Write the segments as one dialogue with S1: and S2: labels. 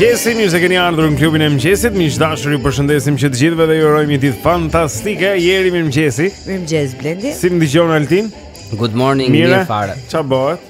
S1: mëngjesi,
S2: mirë se keni ardhur në klubin e mëngjesit. Miq të dashur, ju përshëndesim që të gjithëve dhe ju urojmë një ditë fantastike. Jeri mirë mëngjesi.
S3: Mirë mëngjes Blendi.
S2: Si më dëgjon Altin?
S4: Good morning,
S2: mirë
S4: fare.
S2: Çfarë bëhet?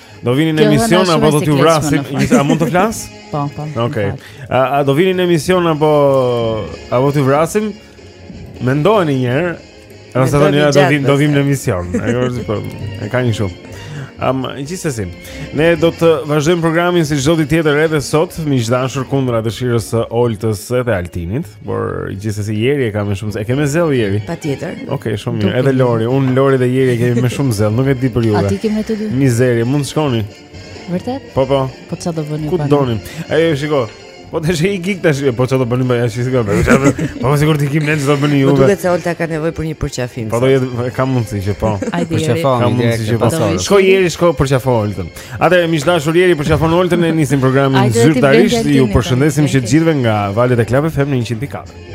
S2: Do vini në emision apo do t'ju vrasim? A mund të flas?
S5: Po, po.
S2: Okej. A do vini në emision apo apo t'ju vrasim? Mendojeni një herë. Ose thoni ja do vim do vim në emision. Ajo është po. E kanë shumë. Am, um, gjithsesi. Ne do të vazhdojmë programin si çdo ditë tjetër edhe sot, miq të dashur kundra dëshirës së Oltës edhe Altinit. Por gjithsesi Jeri e ka më shumë. E ke me zell Jeri?
S3: Patjetër.
S2: Okej, okay, shumë mirë. Edhe Lori, un Lori dhe Jeri e kemi me shumë zell, nuk e di për ju.
S5: Aty kemi të dy?
S2: Mizeri, mund të shkoni.
S5: Vërtet?
S2: Po po.
S5: Po ça do vëni
S2: pa? Ku donim? Ai shiko. Po të shë i kik të shë, po që do bëni më jashtë si gabe. Po më sigurt i kim nën çdo bëni
S3: ju.
S2: Po
S3: duket se Olta ka nevojë për një përqafim.
S2: Po do jetë ka mundësi që po.
S4: Përqafon,
S2: ka mundësi që po. Shko Jeri, shko përqafo Oltën. Atëherë miq të dashur Jeri përqafon Oltën ne nisim programin zyrtarisht. Ju përshëndesim që të gjithëve nga valët e Club FM në 104.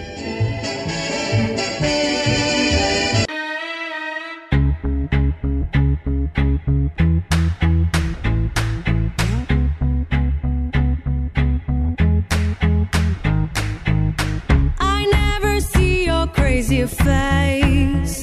S6: I never see your crazy face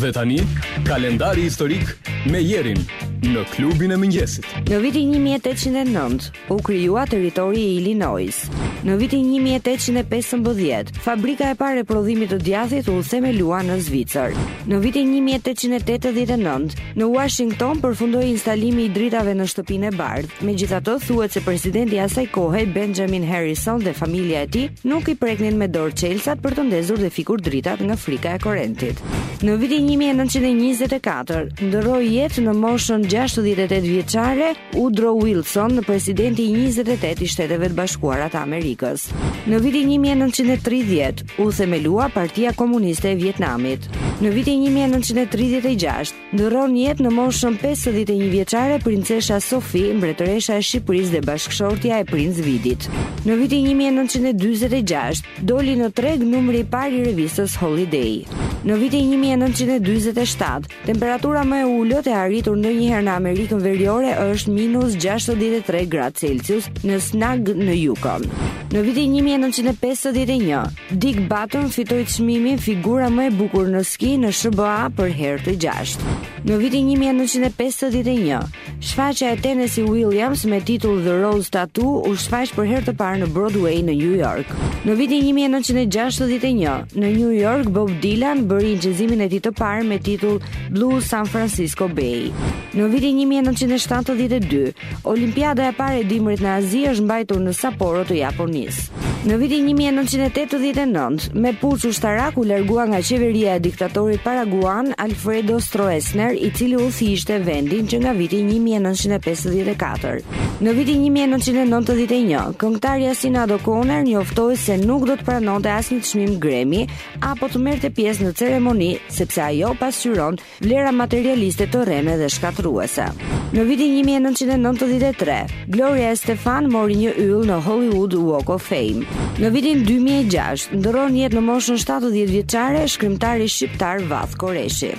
S7: Dhe tani, kalendari historik me Jerin në klubin e mëngjesit.
S3: Në vitin 1809 u krijua territori i Illinois. Në vitin 1815, fabrika e parë e prodhimit të djathit u themelua në Zvicër. Në vitin një mijë e tetëqind e tetëdhjetë e nëntë, në Uashington përfundoi instalimi i dritave në Shtëpinë e Bardhë. Megjithatë, thuhet se presidenti i asaj kohe, Benjamin Harrison dhe familja e tij nuk i preknin me dorë çelësat për të ndezur dhe fikur dritat nga frika e korrentit. Në vitin një mijë e nëntëqind e njëzet e katër, ndërroi jetë në moshën gjashtëdhjetë e tetë vjeçare Woodrow Wilson, presidenti i njëzet e tetë i Shteteve të Bashkuara të Amerikës. Në vitin një mijë e nëntëqind e tridhjetë, u themelua Partia Komuniste e Vietnamit. Në vitin 1936, ndërron jetë në moshën 51 vjeçare princesha Sophie, mbretëresha e Shqipërisë dhe bashkëshortja e princ Vidit. Në vitin 1946, doli në treg numri i parë i revistës Holiday. Në vitin 1947, Temperatura më e ulët e arritur ndonjëherë në Amerikën Veriore është minus 63 gradë Celsius në Snag në Yukon. Në vitin 1951, Dick Button fitoi çmimin Figura më e bukur në ski në SHBA për herë të gjashtë. Në vitin 1951, Shfaqja e Tennessee Williams me titull The Rose Tattoo u shfaq për herë të parë në Broadway në New York. Në vitin 1961, në New York Bob Dylan bëri incizimin e tij të parë me titull Blue San Francisco Bay. Në vitin 1972, Olimpiada e parë e dimrit në Azi është mbajtur në Sapporo të Japonisë. Në vitin një mijë e nëntëqind e tetëdhjetë e nëntë, me puç ushtarak u largua nga qeveria e diktatorit paraguan Alfredo Stroessner, i cili udhëhiqte vendin që nga viti një mijë e nëntëqind e pesëdhjetë e katër. Në vitin një mijë e nëntëqind e nëntëdhjetë e një, këngëtarja Sinead O'Connor njoftoi se nuk do të pranonte asnjë çmim Grammy apo të merrte pjesë në ceremoni, sepse ajo pasqyron Vlera materialiste të rreme dhe shkatërruese. Në vitin 1993, Gloria Estefan mori një yll në Hollywood Walk of Fame. Në vitin 2006, ndërron jetë në moshën 70 vjeçare shkrimtari shqiptar Vath Koreshi.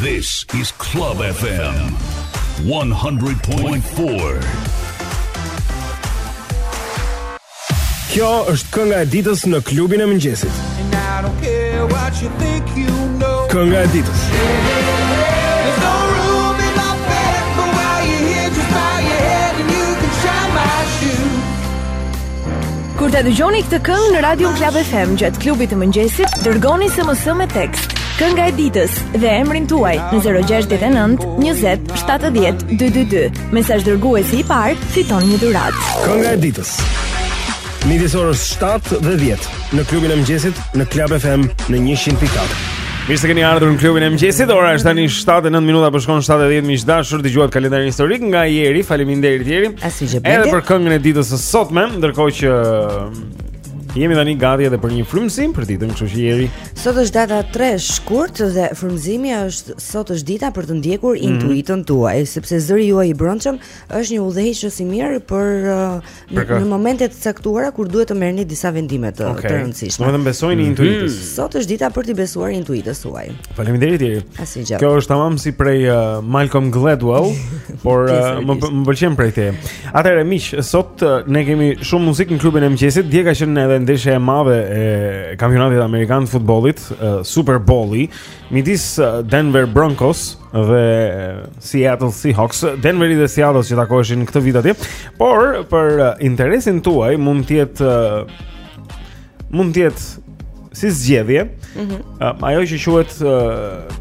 S8: This is Club FM 100.4.
S9: Kjo është kënga e ditës në klubin e mëngjesit. Kënga e ditës.
S10: Kur ta dëgjoni këtë këngë në Radio Klab FM gjatë klubit të mëngjesit, dërgoni SMS me tekst Kënga e ditës dhe emrin tuaj në 069 20 70 222. Mesazh dërguesi i parë fiton një dhuratë.
S9: Kënga e ditës. Midis orës 7 dhe 10 në klubin e mëngjesit në Club FM në 100.4.
S2: Mirë se keni ardhur në klubin e mëngjesit. Ora është tani 7:09 minuta, po shkon 7:10 miq të dashur, dëgjuat kalendarin historik nga Iri. Faleminderit
S3: Iri.
S2: Edhe për këngën e ditës së sotme, ndërkohë që jemi tani gati edhe për një frymëzim për ditën, kështu që Iri.
S3: Sot është data 3 shkurt dhe frymëzimi është Sot është dita për të ndjekur
S2: mhm.
S3: intuitën tuaj, sepse zëri juaj i brendshëm është një udhëheqës i mirë për uh, në, në momente të caktuara kur duhet të merrni disa vendime të,
S2: okay.
S3: të rëndësishme.
S2: Vetëm besojini mm -hmm. intuitës.
S3: Sot është dita për të besuar intuitës suaj.
S2: Faleminderit
S3: Iri. Asgjë.
S2: Kjo është tamam si prej uh, Malcolm Gladwell, por uh, më më pëlqen prej te. Atëherë miq, sot uh, ne kemi shumë muzikë në klubin e mëngjesit. Dje ka qenë edhe ndeshja e madhe e kampionatit amerikan të futbollit, uh, Super Bowl-i, Midis uh, Denver Broncos dhe uh, Seattle Seahawks, Denveri dhe Seattle që takoheshin këtë vit atje, por për uh, interesin tuaj mund të jetë mund të jetë si zgjedhje,
S3: mm
S2: -hmm. ajo që quhet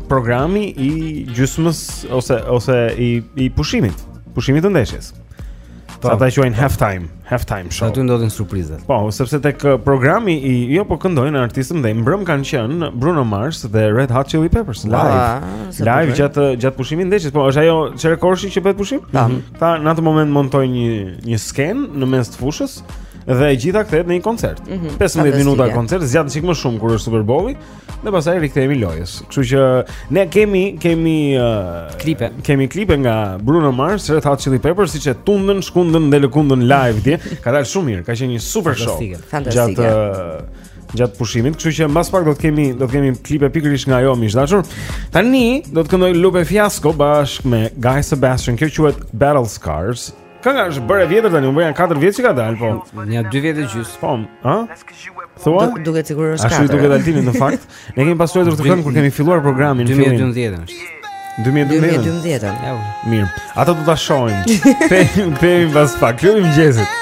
S2: programi i gjysmës ose ose i i pushimit, pushimit të ndeshjes.
S4: Po.
S2: Ata e quajnë half time, half time show.
S4: Aty ndodhin surprizat.
S2: Po, sepse tek uh, programi i jo po këndojnë artistë dhe mbrëm kanë qenë Bruno Mars dhe Red Hot Chili Peppers live.
S3: Ah,
S2: live gjatë gjatë pushimit ndeshjes. Po, është ajo çerekorshi që bëhet pushim?
S3: Tam.
S2: Mhm. Mhm. Ata në atë moment montojnë një një skenë në mes të fushës dhe e gjitha kthehet në një koncert.
S3: Mm
S2: -hmm.
S3: 15
S2: minuta koncert, zgjat çik më shumë kur është Super Bowl-i, Dhe pastaj rikthehemi lojës. Kështu që ne kemi kemi uh,
S4: klipe.
S2: Kemi klipe nga Bruno Mars, Red Hot Chili Peppers, se ç'e tundën, shkundën dhe lëkundën live dje. Ka dalë shumë mirë, ka qenë një super show.
S4: Fantastike.
S2: Gjatë uh, gjatë pushimit, kështu që mbas pak do të kemi do të kemi klipe pikërisht nga ajo miq të dashur. Tani do të këndojë Lupe Fiasco bashkë me Guy Sebastian, kjo quhet Battle Scars. Kënga është bërë e vjetër tani, unë bëja 4 vjet që ka dalë, po.
S4: Ja 2 vjet e gjysmë.
S2: Po, ha? Thua?
S3: Du, duket sigurisht është
S2: 4.
S3: Ashtu
S2: duket Altini në fakt. Ne kemi pasur këtë këngë kur kemi filluar programin
S4: 2012 është.
S2: 2012.
S3: 2012.
S4: Ja.
S2: Mirë. Atë do ta shohim. Kthehemi, kthehemi pas pak. Ju më gjesit.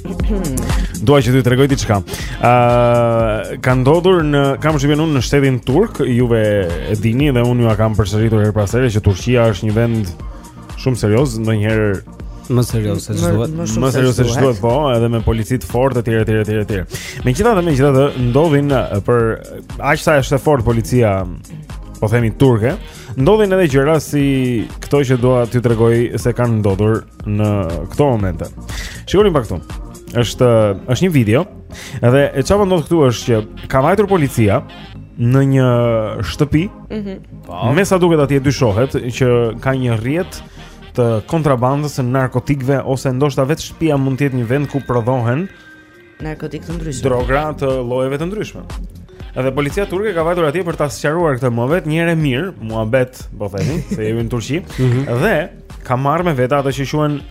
S2: Dua që t'ju tregoj diçka. Ëh, uh, ka ndodhur në kam shënuar unë në shtetin turk, juve e dini dhe unë jua kam përsëritur herë pas here që Turqia është një vend shumë serioz, ndonjëherë
S4: më serioz se ç'duhet.
S2: Më serioz se ç'duhet, po, edhe me polici të fortë etj etj etj etj. Megjithatë, megjithatë ndodhin për aq sa është e fortë policia, po themi turke, Ndodhin edhe gjëra si këto që dua t'ju tregoj se kanë ndodhur në këto momente. Shikoni pak këtu. Është është një video. Edhe e çfarë ndodh këtu është që ka vajtur policia në një shtëpi.
S3: Mhm. Mm po.
S2: Me sa duket atje dyshohet që ka një rrjet të kontrabandës së narkotikëve ose ndoshta vetë shtëpia mund të jetë një vend ku prodhohen
S3: narkotikë të ndryshëm.
S2: Droga të llojeve të ndryshme. Edhe policia turke ka vajtur atje për ta sqaruar këtë muhabet, një herë e mirë, muhabet, po themi, se jemi në Turqi, mhm. dhe ka marrë me vete ato që quhen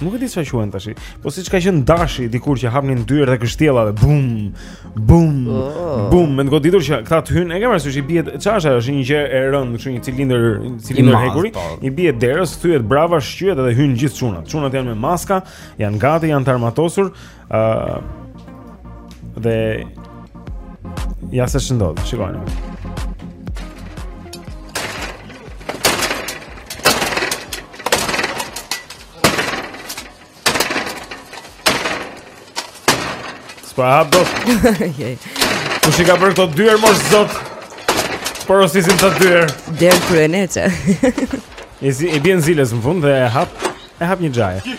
S2: Nuk e di çfarë quhen tash. Po siç ka qenë dashi dikur që hapnin dyert e kështjellave, bum, bum,
S3: oh.
S2: bum, me goditur që këta të hyjnë. E ke parasysh i bie çfarë është, është një gjë e rëndë, kështu një cilindër, cilindër hekuri,
S4: po.
S2: i bie derës, thyhet brava, shqyet dhe hyjnë gjithë çunat. Çunat janë me maska, janë gati, janë të armatosur Ë uh, dhe ja se ç'ndodh, shikojmë. S'po e hap dot.
S3: Okej.
S2: Kush i ka bërë këto dyer mos zot? Po ç'janë këto dyer.
S3: Derë kryeneçe.
S2: Edhe i bien ziles në fund dhe e hap e hap një
S4: xhajë.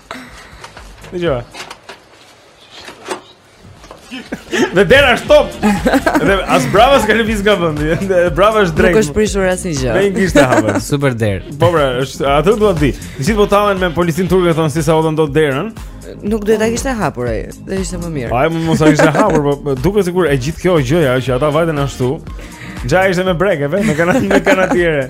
S4: Dhe
S2: Dhe dera është top Dhe as brava s'ka lëvizur nga vendi Dhe brava është drejt
S3: Nuk është prishur asnjë gjë
S2: Dhe nuk ishte e hapur
S4: Super derë
S2: Po pra, është, atë dua ta di Të gjithë po tallen me policinë turke e thonë si s'e hapën dot derën
S3: Nuk duhet ta kishte hapur ai, dhe ishte më mirë.
S2: Ai mund mos ta kishte hapur, po, po duket sikur e gjithë kjo gjëja që ata vajtën ashtu. Xhaja ishte me breke, me kanat me kanatiere.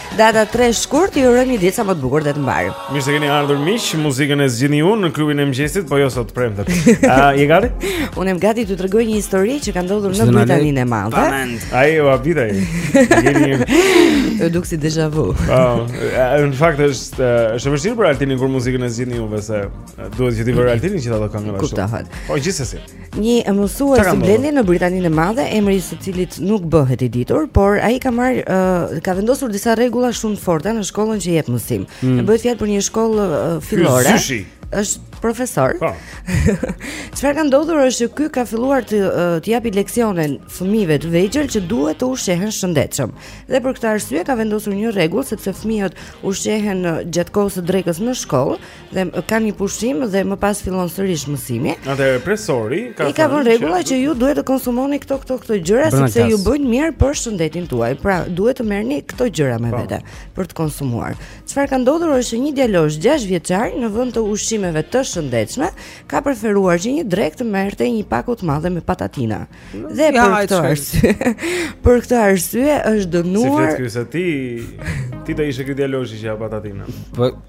S3: Data 3 shkurt ju urojmë një ditë sa më të bukur dhe të mbarë.
S2: Mirë se keni ardhur miq, muzikën e zgjidhni ju në klubin e mëngjesit, po jo sot premte. A je gati?
S3: Unë jam gati t'ju tregoj një histori që ka ndodhur në Britaninë e Madhe.
S2: Ai u habit ai. Jeni
S3: duk si déjà vu.
S2: Po, në fakt është është vështirë për Altinin kur muzikën e zgjidhni ju, se duhet që t'i vërë Altini që ta dojë këngën ashtu.
S3: Kuptohet.
S2: Po gjithsesi.
S3: Një mësues
S2: si
S3: Blendi në Britaninë e Madhe, emri i së cilit nuk bëhet i ditur, por ai ka marrë uh, ka vendosur disa rregulla shumë të forta në shkollën që jep mësim.
S2: Mm.
S3: Bëhet fjalë për një shkollë uh, fillore.
S2: Ky
S3: është profesor.
S2: Po.
S3: Çfarë ka ndodhur është që ky ka filluar të uh, të japi leksione fëmijëve të vegjël që duhet të ushqehen shëndetshëm. Dhe për këtë arsye ka vendosur një rregull sepse fëmijët ushqehen uh, gjatë kohës së drekës në shkollë dhe kanë një pushim dhe më pas fillon sërish mësimi.
S2: Atëherë profesori ka
S3: i ka vënë rregulla që ju duhet të konsumoni këto këto këto gjëra sepse ju bëjnë mirë për shëndetin tuaj. Pra, duhet të merrni këto gjëra me
S2: po.
S3: vete për të konsumuar. Çfarë ka ndodhur është që një djalosh 6 vjeçar në vend të ushqimeve të shëndetshme ka preferuar që një drekë të merrte një pako të madhe me patatina. Dhe
S4: ja,
S3: për këtë arsye, për këtë arsye është dënuar.
S2: Si flet ky se ti ti do ishe ky djalosh që ha patatina.
S4: Po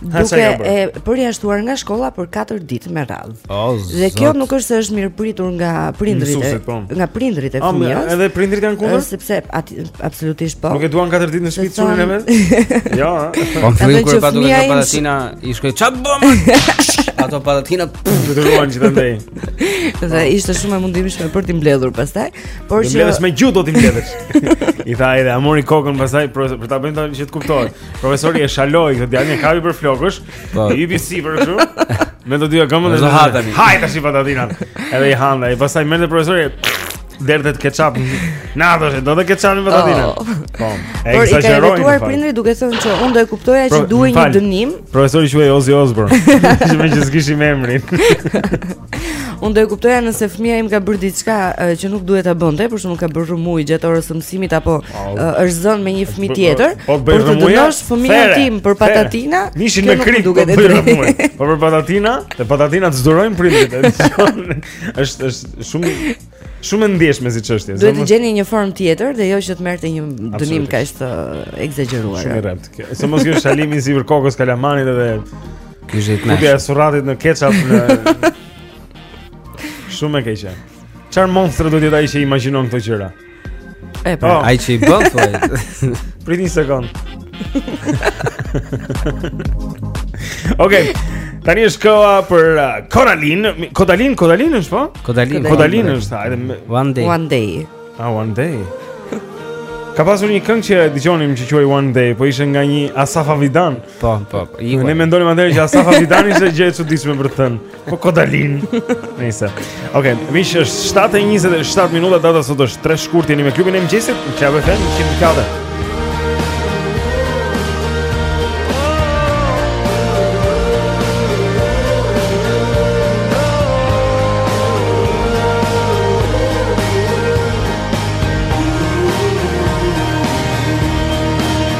S3: duke
S2: e
S3: përjashtuar nga shkolla për 4 ditë me radhë.
S4: Oh,
S3: dhe kjo nuk është se është mirëpritur nga prindërit,
S2: Mësuesit, po.
S3: nga prindërit e fëmijës.
S2: Ëh, edhe prindërit janë kundër?
S3: Sepse ati, absolutisht po.
S2: Nuk e duan 4 ditë në shtëpi çunin e vet? Jo.
S4: Po fillim kur
S3: e
S4: pa duke
S3: ngrënë
S4: patatina, i shkoi ça bëm. Ato patatina
S2: fluturuan gjithandej.
S3: Dhe ishte shumë e mundimshme për t'i mbledhur pastaj, por që
S2: mbledhës me gjuhë do t'i mbledhësh. I tha edhe ia mori kokën pastaj për ta bënë që të kuptohet. Profesori e shaloi këtë djalë, e kapi për flokësh,
S4: po.
S2: i hypi sipër kështu. Me të dyja këmbët
S4: e
S2: hajt,
S4: ha
S2: tash patatinat. Edhe i han ai, pastaj merrte profesori derdhte ketchup. Na, do dhe ketchup me patatinat.
S3: Oh.
S2: Po. E ekzagjeroi.
S3: Por i
S2: kërkuan
S3: prindërit duke thënë që unë do e kuptoja që duhej një dënim.
S2: Profesori quhej Ozzy Osbourne. Meqë s'kishim emrin.
S3: Unë do e kuptoja nëse fëmija im ka bërë diçka uh, që nuk duhet ta bënte, për shembull ka bërë rrëmujë gjatë orës së mësimit apo uh, është zënë me një fëmijë tjetër.
S2: Po
S3: të
S2: bëjë
S3: rrëmujë. Por
S2: fëmijën
S3: tim për patatina, mishin
S2: me
S3: kripë duhet
S2: të
S3: bëjë
S2: rrëmujë. Po për patatina, te patatina s'durojnë prindërit. Është është shumë shumë e ndjeshme si çështje.
S3: Duhet të gjente një formë tjetër dhe jo që të merrte një dënim kaq të ekzagjeruar.
S2: Shumë rëndë. Sidomos ky shalimi i sipër kokës kalamanit edhe
S4: Ishte i
S2: kënaqur. Futja
S4: e
S2: surratit në ketchup në Shumë e keqe. Çfarë monstri do jetë ai që imagjinon këto gjëra?
S3: E
S2: po.
S4: Ai që i bën thuaj.
S2: Prit një sekond. Okej. Tani është koha për uh, Kodalin, Kodalin, Kodalin është po?
S4: Kodalin,
S2: Kodalin është, hajde.
S4: One day.
S3: One day.
S2: Ah, one day. Ka pasur një këngë që dëgjonim që quhej One Day, po ishte nga një Asaf Avidan.
S4: Po, po, po.
S2: Ne mendonim atëherë që Asaf Avidani ishte gjë e çuditshme për të thënë. Po Kodalin. Nice. Okej, okay, miq, është 7:27 minuta data sot është 3 shkurt jeni me klubin e mëngjesit, në Club
S11: FM, me kafe.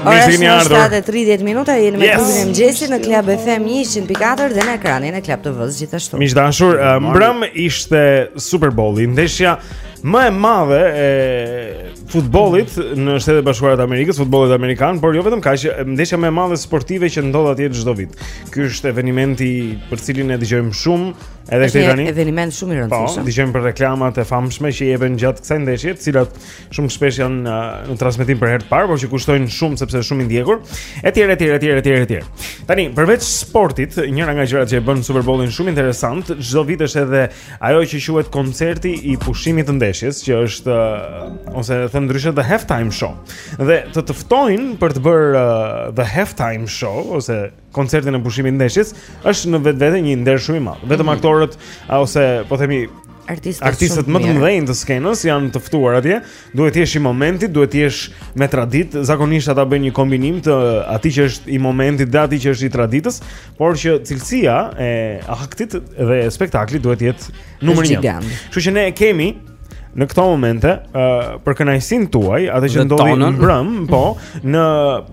S3: Ora është 7:30 minuta jeni me klubin e mëngjesit në Club FM 100.4 dhe në ekranin e Club TV-s gjithashtu.
S2: Miq të dashur, mbrëm ishte Super Bowl-i, ndeshja më e madhe e futbollit në Shtetet e Bashkuara të Amerikës, futbollit amerikan, por jo vetëm kaq, ndeshja më e madhe sportive që ndodh atje çdo vit. Ky është evenimenti për të cilin e dëgjojmë shumë, Edhe
S3: këtë
S2: tani.
S3: Është eveniment shumë i
S2: po,
S3: rëndësishëm.
S2: Po, dëgjojmë për reklamat e famshme që jepen gjatë kësaj ndeshje, të cilat shumë shpesh janë uh, në transmetim për herë të parë, por që kushtojnë shumë sepse është shumë i ndjekur. Etj, etj, etj, etj, etj. Tani, përveç sportit, njëra nga gjërat që e bën Super Bowl-in shumë interesant, çdo vit është edhe ajo që quhet koncerti i pushimit të ndeshjes, që është uh, ose thënë ndryshe the halftime show. Dhe të të ftojnë për të bërë uh, the halftime show ose koncertin e pushimit ndeshjes është në vetvete një nder shumë i madh. Vetëm
S3: mm
S2: -hmm. aktorët ose po themi
S3: artistët
S2: artistët më të mëdhenj të skenës janë të ftuar atje. Duhet të jesh i momentit, duhet të jesh me traditë. Zakonisht ata bëjnë një kombinim të atij që është i momentit dhe atij që është i traditës, por që cilësia e aktit dhe e spektaklit duhet të jetë numër 1. Kështu që ne kemi në këto momente uh, për kënaqësinë tuaj, atë që ndodhi mbrëm, po, në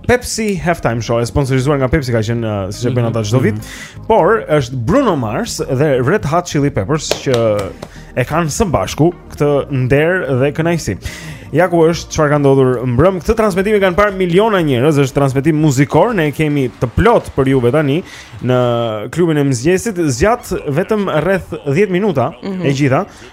S2: Pepsi Halftime Show, e sponsorizuar nga Pepsi ka qenë uh, siç e bën mhm, ata çdo vit, mhm. por është Bruno Mars dhe Red Hot Chili Peppers që e kanë së bashku këtë nder dhe kënaqësi. Ja ku është çfarë ka ndodhur mbrëm. Këtë transmetim e kanë parë miliona njerëz, është transmetim muzikor, ne e kemi të plotë për juve tani në klubin e mëngjesit, zgjat vetëm rreth 10 minuta
S9: mm -hmm. e
S2: gjitha,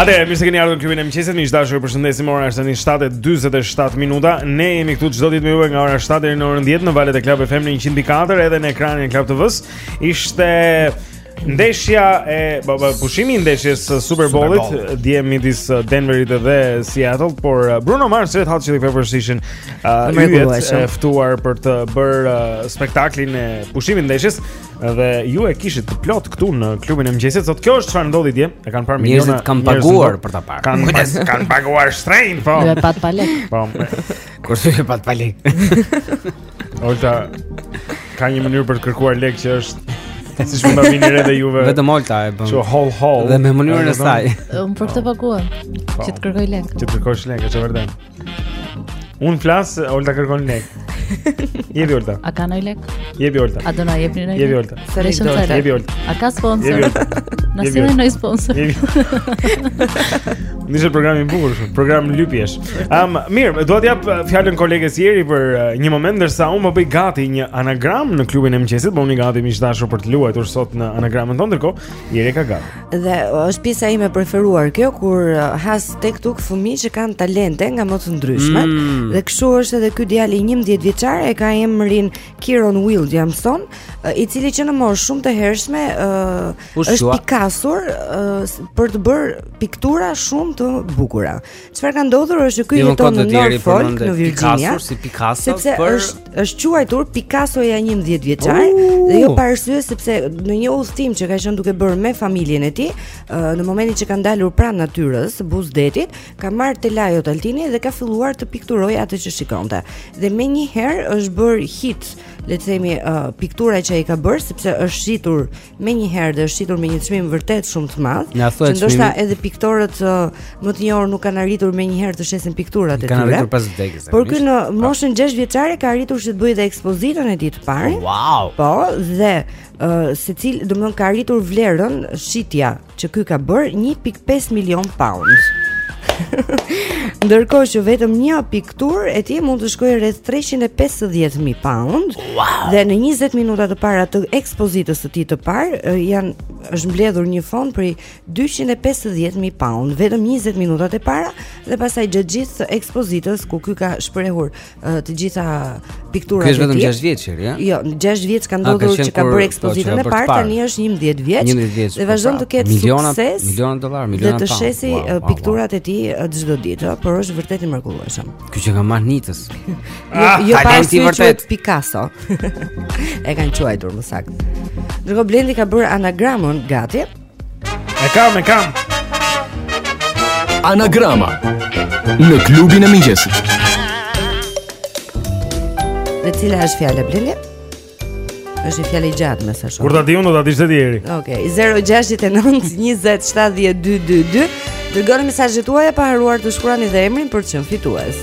S2: Atëherë, mirë se keni ardhur në klubin e mëngjesit. Miq të dashur, ju përshëndesim. Ora është tani 7:47 minuta. Ne jemi këtu çdo ditë me ju nga ora 7 deri në orën 10 në valët e Club FM në 100.4 edhe në ekranin e Club TV-s. Ishte ndeshja e po, po, pushimi i ndeshjes së Super Bowl-it dje midis uh, Denverit dhe Seattle, por uh, Bruno Mars Red Hot Chili Peppers ishin uh, yjet e ftuar për të bërë uh, spektaklin e pushimit të ndeshjes. Dhe ju e kishit të plotë këtu në klubin e mëngjesit. Sot kjo është çfarë ndodhi dje? E kanë parë miliona. Njerëzit kanë
S4: paguar për ta parë.
S2: Kanë
S4: pas,
S2: kanë paguar shtrenjtë, po.
S5: Dhe e patë pa lek.
S2: Po.
S4: Kur thua patë pa lek.
S2: Olta ka një mënyrë për të kërkuar lek që është Siç mund ta vini re dhe juve
S4: Vetëm Olta e bën
S2: Që hol hol
S4: Dhe me mënyrën e saj
S5: Unë për këtë paguhem po. Që të kërkoj lek
S2: Që të kërkosh lek, është vërtet Unë flas, Olta kërkon lek. Jepi Olta.
S5: A ka ndonjë lek?
S2: Jepi Olta.
S5: A do na jepni ndonjë?
S2: Jepi Olta.
S5: Sërishëm sa lek.
S2: Jepi Olta.
S5: A ka sponsor?
S2: Jepi Olta.
S5: Na sillni ndonjë sponsor.
S2: Jepi. Nis programi i bukur, program lypjesh. Ëm, um, mirë, do t'ia jap uh, fjalën kolegës Jeri për uh, një moment ndërsa unë po bëj gati një anagram në klubin e mëngjesit, bëhuni gati miq të dashur për të luajtur sot në anagramin tonë, ndërkohë Jeri ka gati.
S3: Dhe është pjesa ime e preferuar kjo kur uh, has tek tuk fëmijë që kanë talente nga më të ndryshmet.
S4: Mm.
S3: Dhe kështu është edhe ky djalë 11 vjeçar e ka emrin Kieron Williamson, uh, i cili që në moshë shumë të hershme uh, është pikasur uh, për të bërë piktura shumë të bukura. Çfarë ka ndodhur është që ky jeton në Norfolk, në Virginia,
S4: si Picasso,
S3: sepse
S4: për...
S3: është është quajtur Picassoja 11 vjeçar
S4: uh!
S3: dhe jo pa arsye sepse në një udhëtim që ka qenë duke bërë me familjen e tij, në momentin që ka ndalur pranë natyrës, buzë detit, ka marrë telajot Altini dhe ka filluar të pikturojë atë që shikonte. Dhe menjëherë është bërë hit le të themi uh, piktura që ai ka bërë sepse është shitur menjëherë dhe është shitur me një çmim vërtet shumë të madh. Që ndoshta edhe piktorët uh, më të njohur nuk kanë arritur menjëherë të shesin pikturat e tyre.
S4: Kanë arritur pas vdekjes.
S3: Por ky në pra. moshën 6 vjeçare ka arritur që të bëjë dhe ekspozitën e tij të parë.
S4: Wow.
S3: Po, dhe uh, secil, domethënë ka arritur vlerën shitja që ky ka bërë 1.5 milion pound. Ndërkohë që vetëm një pikturë e tij mund të shkojë rreth 350.000 pound
S4: wow.
S3: dhe në 20 minuta të para të ekspozitës së tij të parë janë është mbledhur një fond prej 250.000 pound vetëm 20 minutat e para dhe pastaj gjatë gjithë ekspozitës ku ky ka shprehur të gjitha pikturat
S4: e tij.
S3: Është
S4: vetëm 6 vjeç, ja?
S3: Jo, 6 vjeç ka ndodhur që ka bërë
S4: po,
S3: ekspozitën e parë, tani është 11 vjeç. Dhe vazhdon
S4: po,
S3: të ketë sukses.
S4: Miliona dollar, miliona pound.
S3: Dhe
S4: të shesi
S3: pikturat e tij çdo ditë, por është vërtet i mrekullueshëm.
S4: Ky që ka marrë nitës.
S3: Jo, ah, jo pa si
S4: vërtet
S3: Picasso. E kanë quajtur më saktë. Ndërkohë Blendi ka bërë anagramën gati.
S2: E kam, e kam.
S7: Anagrama në klubin e mëngjesit.
S3: Dhe cila është fjala Blendi? Është një fjalë e gjatë më sa shumë.
S2: Kur ta diun do ta dish ti eri.
S3: Okej, okay. 069 20 7222. Dërgoni mesazhet tuaja pa harruar të shkruani dhe emrin për të qenë fitues.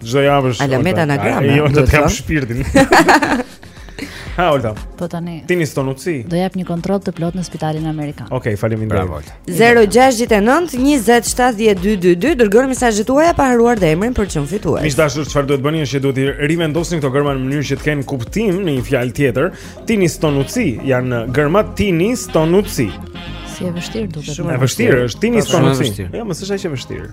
S4: Çdo
S2: javë është.
S3: Ala
S2: meta
S3: anagrama.
S2: Jo, do të kam shpirtin. Ha, Olta.
S12: Po tani.
S2: Tini Stonuci.
S12: Do jap një kontroll të plot në spitalin amerikan.
S2: Okej, okay, faleminderit.
S4: Bravo.
S3: 069 2070222 dërgoni mesazhet tuaja pa harruar dhe emrin për të qenë fitues.
S2: Miq të dashur, çfarë duhet të bëni është që duhet t'i rivendosni këto gërma në mënyrë që të kenë kuptim në një fjalë tjetër. Tini Stonuci janë gërma Tini Stonuci.
S12: Si e vështirë duket.
S4: Shumë
S2: e vështirë, është
S4: Tini Stonuci.
S2: Jo, më s'është aq e
S13: vështirë.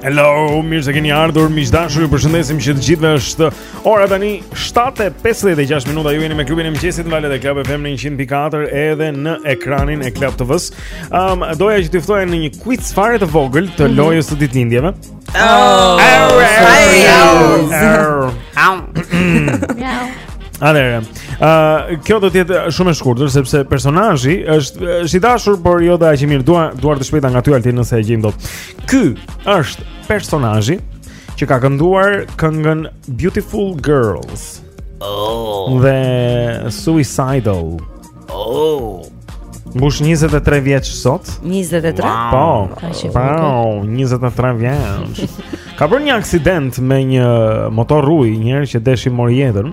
S2: Hello, mirë se keni ardhur. Miq të dashur, ju përshëndesim që të gjithëve është ora tani 7:56 minuta. Ju jeni me klubin e mëngjesit në valët e Club FM në 104 edhe në ekranin e Club TV-s. Ëm, um, doja që t'ju ftoja në një quiz fare të vogël të
S4: mhm.
S2: lojës së ditëlindjeve.
S4: Oh,
S5: ai.
S2: Atëherë, uh, kjo do të jetë shumë e shkurtër sepse personazhi është është i dashur, por jo dha që mirë dua duar të shpejta nga ty Altin nëse e gjejmë dot. Ky është personazhi që ka kënduar këngën Beautiful Girls.
S4: Oh.
S2: Dhe Suicidal.
S4: Oh.
S2: Mbush 23 vjeç sot?
S3: 23? Wow. Po.
S2: Po, 23 vjeç. Ka bërë një aksident me një motor uji, njëherë që desh
S5: i
S2: mori jetën.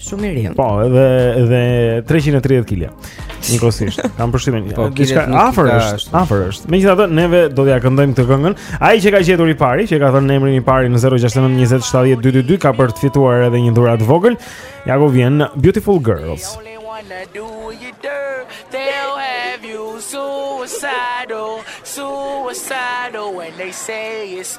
S2: Shumë
S3: i ri.
S2: Po, edhe edhe 330 kila. Njëkohësisht. Kam përshtypjen.
S4: Po,
S2: diçka afër është, afër është. Megjithatë, neve do t'ia këndojmë këtë këngën. Ai që ka gjetur i pari, që ka thënë emrin i pari në 069 20 70 222 ka për të fituar edhe një dhuratë të vogël. Ja ku vjen Beautiful Girls.
S14: Suicidal, suicidal when they say it's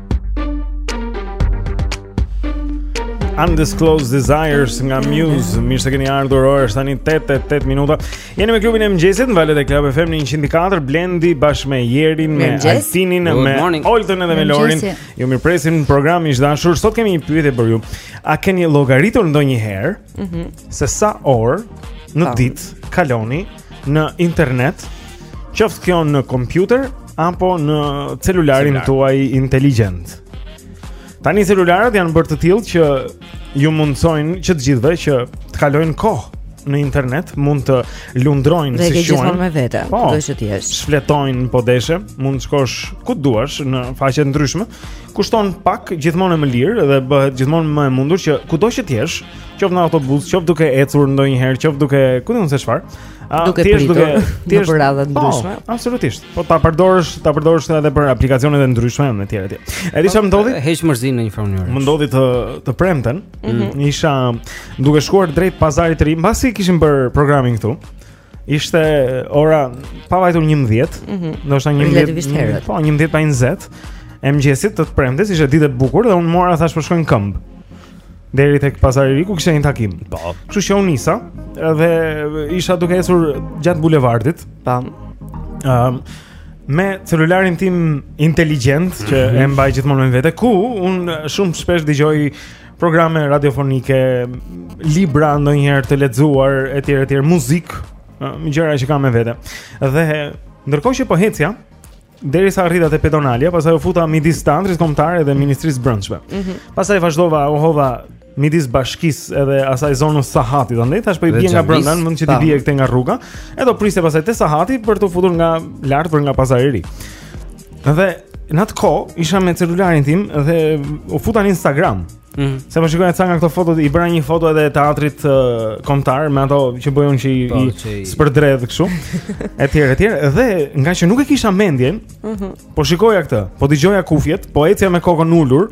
S14: Undisclosed Desires
S2: nga Muse. Mirë se keni ardhur. Ora është tani 8:08 minuta. Jeni me klubin e mëngjesit në valët e Club FM në 104 Blendi bashkë me Jerin, me Altinin, me Oltën edhe me Lorin. Ju mirëpresim në program miq të dashur. Sot kemi një pyetje për ju. A keni llogaritur ndonjëherë?
S3: Mhm.
S2: Se sa orë në ditë kaloni në internet, qoftë kjo në kompjuter apo në celularin
S4: Celular.
S2: tuaj inteligjent. Tani celularët janë bërë të tillë që ju mundësojnë të gjithëve që të kalojnë kohë në internet, mund të lundrojnë
S3: siç
S2: duan.
S3: Dhe gjithmonë me vete,
S2: po,
S3: do që të jesh.
S2: Shfletojnë po deshe, mund të shkosh ku të duash në faqe të ndryshme. Kushton pak, gjithmonë e më lirë dhe bëhet gjithmonë më e mundur që kudo që të jesh, qoftë në autobus, qoftë duke ecur ndonjëherë, qoftë duke, ku di unë se çfarë.
S3: Duke pritur, duke thjesht radha të po, ndryshme.
S2: Po, absolutisht. Po ta përdorësh, ta përdorësh edhe për aplikacionet e ndryshme e tjera e tjera. E di çfarë më ndodhi?
S4: Heq mërzinë në një farë mënyre.
S2: Më ndodhi të të premten,
S4: mm -hmm.
S2: isha duke shkuar drejt pazarit të ri, mbasi kishim bërë programin këtu. Ishte ora pa vajtur 11,
S3: mm -hmm.
S2: ndoshta 11, po 11 pa 20 e mëngjesit të të premtes, ishte ditë e bukur dhe unë mora thash po shkoj në këmbë. Deri tek Pazari i Ri ku kisha një takim. Po. Kështu që unë nisa dhe isha duke ecur gjatë bulevardit.
S3: Po.
S2: Ëm me celularin tim inteligjent që
S4: mm -hmm.
S2: e mbaj gjithmonë me vete, ku unë shumë shpesh dëgjoj programe radiofonike, libra ndonjëherë të lexuar etj etj, muzikë, më gjëra që kam me vete. Dhe ndërkohë që po ecja, derisa arrita te Pedonalia, pastaj u futa midis Teatrit Kombëtar dhe Ministrisë së Brendshme.
S3: Mm -hmm.
S2: Pastaj vazhdova u hodha midis bashkisë edhe asaj zonës te Sahati, prandaj thashë po i bie nga brenda, në vend
S4: që
S2: t'i bie këtej nga rruga. E do prisja pastaj te Sahati për t'u futur nga lart për nga pazari i ri. Dhe në atë kohë isha me celularin tim dhe u futa në Instagram.
S4: Mm -hmm.
S2: Se po shikoja ca nga këto fotot, i bëra një foto edhe teatrit uh, kombëtar me ato që bëjnë që i,
S4: po,
S2: i spërdredh kështu. Etj, etj. Dhe nga që nuk e kisha mendjen,
S3: mm -hmm.
S2: po shikoja këtë, po dëgjoja kufjet, po ecja me kokën ulur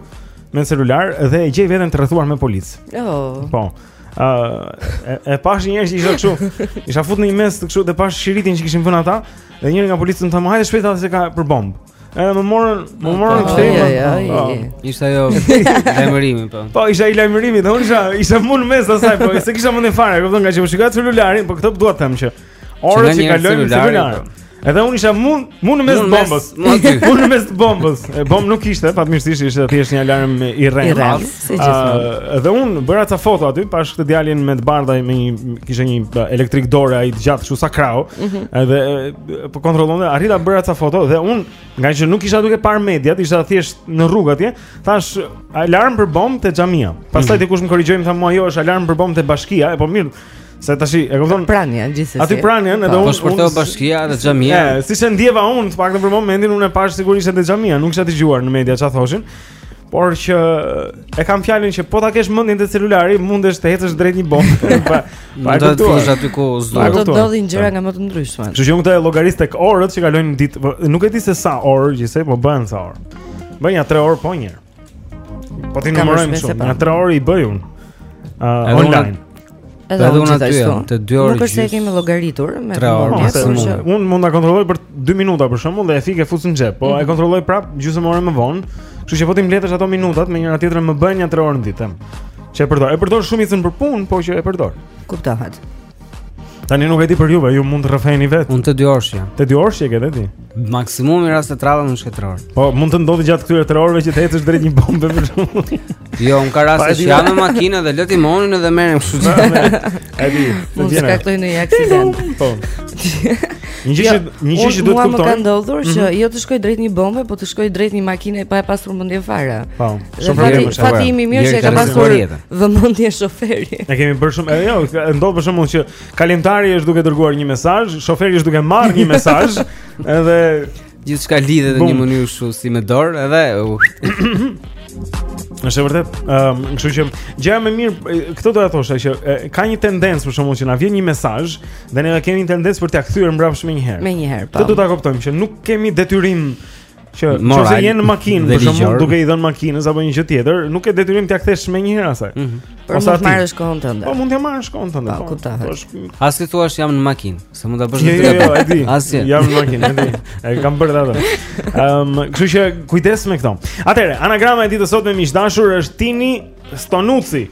S2: me celular dhe e gjej veten të rrethuar me policë.
S3: Oh.
S2: Po. Ë uh, e, e pashë njëherë që isha kështu. Isha fut në një mes të kështu dhe pashë shiritin që kishin vënë ata Dhe njëri nga policët më tha, "Hajde shpejt tha se ka për bombë." E më morën, më po, morën
S4: këtej.
S2: Po,
S4: ja, ja, ja. Ishte ai lajmërimi po.
S2: Po ishte ai lajmërimi, dhe unë isha, isha mu në mes asaj, po s'e kisha mendjen fare, kupton, nga që po shikoja celularin, po këtë po dua të them që orët që kalojmë
S4: me
S2: celularin.
S4: Po.
S2: Edhe unë isha mu mu në mes të bombës.
S4: Mu
S2: në mes të bombës. E bombë nuk kishte, fatmirësisht ishte thjesht një alarm i
S3: rremë. Si gjithmonë.
S2: Uh, dhe un bëra ca foto aty, pash këtë djalin me të bardha me një kishte një uh, elektrik dore ai të gjatë kështu sa krahu.
S3: Mm -hmm.
S2: Edhe uh, po kontrollonte, arrita bëra ca foto dhe un nga që nuk isha duke parë mediat, isha thjesht në rrugë atje, thash alarm për bombë te xhamia. Pastaj
S4: mm -hmm.
S2: dikush më korrigjoi, më tha mua jo, është alarm për bombë te bashkia, e po mirë. Se tash e kupton
S3: prania gjithsesi.
S2: Aty prania, edhe unë.
S4: Po shpërtheu bashkia dhe xhamia.
S2: Ëh, siç e ndjeva unë, të paktën për momentin unë e pash sigurisht edhe xhamia, nuk isha dëgjuar në media çfarë thoshin. Por që e kam fjalën që po ta kesh mendjen te celulari, mundesh të ecësh drejt një bombe. Pa, pa do
S4: të fush aty ku s'do.
S3: Do të ndodhin gjëra nga më të ndryshme.
S2: Kështu që unë këto e llogaris tek orët që kalojnë ditë, nuk e di se sa orë gjithsej, po bëhen sa orë. Bëhen nja 3 orë po njësoj. Po t'i numërojmë kështu, nja 3 orë i bëj unë. Uh, online.
S3: Edhe
S4: edhe
S3: unë
S4: aty jam, te dy orë.
S3: Nuk është se e kemi llogaritur me të
S4: mundja,
S3: por që
S2: unë mund ta kontrolloj për 2 minuta për shembull dhe e fik e fus në xhep, po e mhm. kontrolloj prap gjysmë orë më vonë. Kështu që po t'i mbledhësh ato minutat me njëra tjetrën më bëhen nja 3 orë në ditë. Që e përdor. E përdor shumicën për punë, po që e përdor.
S3: Kuptohet.
S2: Tani nuk e di për juve, ju mund të rrëfeni vetë.
S4: Unë te dy orë jam.
S2: Te dy orë je ti.
S4: Maksimumi raste të rralla në shkon tre orë.
S2: Po mund të ndodhë gjatë këtyre 3 orëve që të ecësh drejt një bombe për shembull.
S4: Jo, un ka raste që jam në makinë dhe lë timonin edhe merrem kështu.
S2: E di.
S3: Mund të shkaktoj një aksident.
S2: Po. Një gjë që një gjë që duhet
S3: të kuptoj. Më ka ndodhur që
S2: mhm.
S3: jo të shkoj drejt një bombe, po të shkoj drejt një makine pa e pasur mendjen fare.
S2: Po. Shumë problem është.
S3: Fati i mirë që e ka pasur vëmendjen shoferi.
S2: Ne kemi bërë shumë, jo, ndodh për shembull që Kalimtari është duke dërguar një mesazh, shoferi është duke marrë një mesazh, edhe
S4: gjithçka lidhet në një mënyrë kështu si me dorë, edhe
S2: Është vërtet. Ëm, ehm, um, kështu që gjëja e mirë këtu do ta thosha që e, ka një tendencë për shembull që na vjen një mesazh dhe ne kemi një tendencë për t'ia kthyer mbrapsht
S3: menjëherë. Menjëherë, po.
S2: Këtë duhet ta kuptojmë që nuk kemi detyrim Që nëse je në makinë, për shembull, duke i dhënë makinës apo një gjë tjetër, nuk ke detyrim t'ia kthesh menjëherë asaj. Mm -hmm.
S3: Por mund të marrësh kohën tënde.
S2: Po mund të marrësh kohën tënde.
S3: Po, po,
S2: po është.
S4: As t'i thuash jam në makinë, se mund ta bësh vetë.
S2: Jo, jo, e di.
S4: As ti.
S2: Jam në makinë, e di. E kam bërë atë. Ehm, kështu që kujdes me këto. Atëre, anagrama e ditës sot miq të dashur është Tini Stonuci.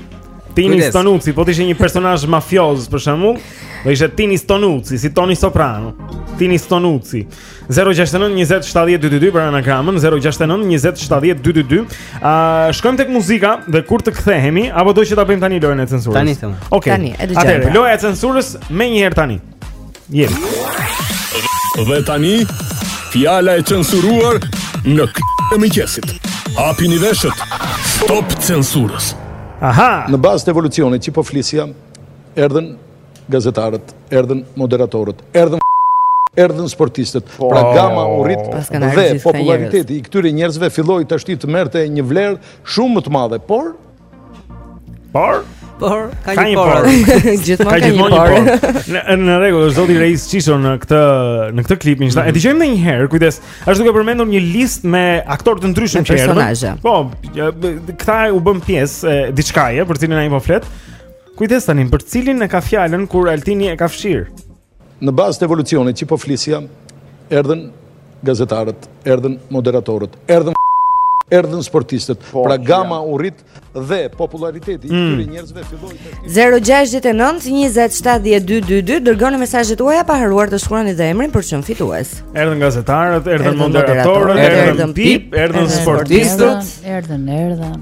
S2: Tini Stonuci, po të ishte një personazh mafioz për shembull, do ishte Tini Stonuci, si Toni Soprano. Tini Stonuci. 069 20 70 222 për anagramën 069 20 70 222. A uh, shkojmë tek muzika dhe kur të kthehemi apo do që ta bëjmë tani lojën e censurës?
S4: Tani them.
S2: Okej. Okay.
S3: Tani, e
S2: dëgjoj.
S3: Atëherë,
S2: loja e censurës menjëherë tani. Jemi.
S7: Dhe tani fjala e censuruar e këtij mëngjesi. Hapini veshët. Stop censurës.
S2: Aha.
S15: Në bazë të evolucionit që po flisja, erdhën Gazetarët, erdhën moderatorët, erdhën erdhën sportistët. Po. Pra gama u rrit dhe popullariteti i këtyre njerëzve filloi tashti të merrte një vlerë shumë më të madhe, por
S2: por
S4: por ka një por.
S3: Gjithmonë
S2: ka
S3: një por.
S2: Në rregull, është zoti Reis Çiço në këtë në këtë klip. E dëgjojmë edhe një herë, kujdes. Është duke përmendur një listë me aktorë të ndryshëm që erdhën. Po, këta u bënë pjesë e diçkaje për të cilën ai po flet. Kujdes tani për cilën e ka fjalën kur Altini e ka fshirë.
S15: Në bazë të evolucionit që po flisja, erdhën gazetarët, erdhën moderatorët, erdhën erdhën sportistët. Po, pra gama u rrit dhe popullariteti i këtyre njerëzve filloi të
S3: 069 20 7222 dërgoni mesazhet tuaja pa harruar të shkruani dhe emrin për çmimin fitues.
S2: Erdhën gazetarët, erdhën moderatorët, erdhën pip, erdhën sportistët,
S5: erdhën, erdhën.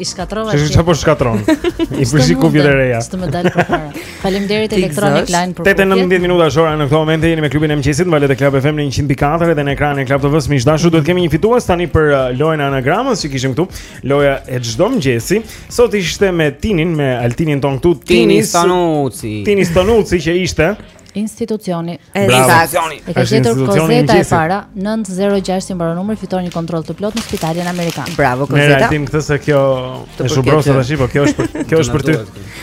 S14: I
S5: shkatrova
S2: ti. Çfarë po shkatron? I prishi kupat e reja.
S5: S'të më dal përpara. Faleminderit Electronic Line për kupat.
S2: 8:19 minuta është ora në këtë moment jeni me klubin e mëngjesit, në valet e Club FM 100.4 dhe në ekranin e Club TV-së miq të dashur duhet të kemi një fitues tani për uh, lojën e anagramës që kishim këtu. Loja e çdo mëngjesi. Sot ishte me Tinin, me Altinin tonë këtu.
S4: Tini Stonuci.
S2: Tini Stonuci që ishte.
S5: Institucioni.
S2: Institucioni.
S5: E ka gjetur Kozeta e para 906 i mbaron numri fiton një kontroll të plotë në spitalin amerikan.
S3: Bravo
S2: Kozeta. Ne rajtim këtë se kjo e
S5: zhubrosa
S2: tash, po kjo është për kjo është për ty.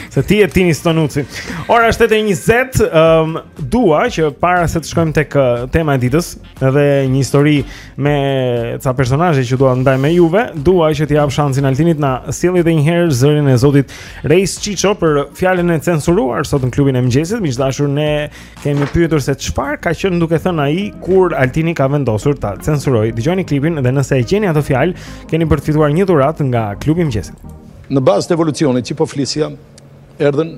S2: Se ti je Tini Stonuci. Ora është 8:20, ëm um, dua që para se të shkojmë tek uh, tema e ditës, edhe një histori me ca personazhe që dua të ndaj me juve, dua që t'i jap shansin Altinit të na sjellë edhe një herë zërin e zotit Reis Çiço për fjalën e censuruar sot në klubin e mëngjesit. Miq të dashur, ne kemi pyetur se çfarë ka qenë duke thënë ai kur Altini ka vendosur ta censurojë. Dëgjoni klipin dhe nëse e gjeni atë fjalë, keni për të fituar një dhuratë nga klubi i mëngjesit.
S15: Në bazë të evolucionit që po flisja,
S2: erdhën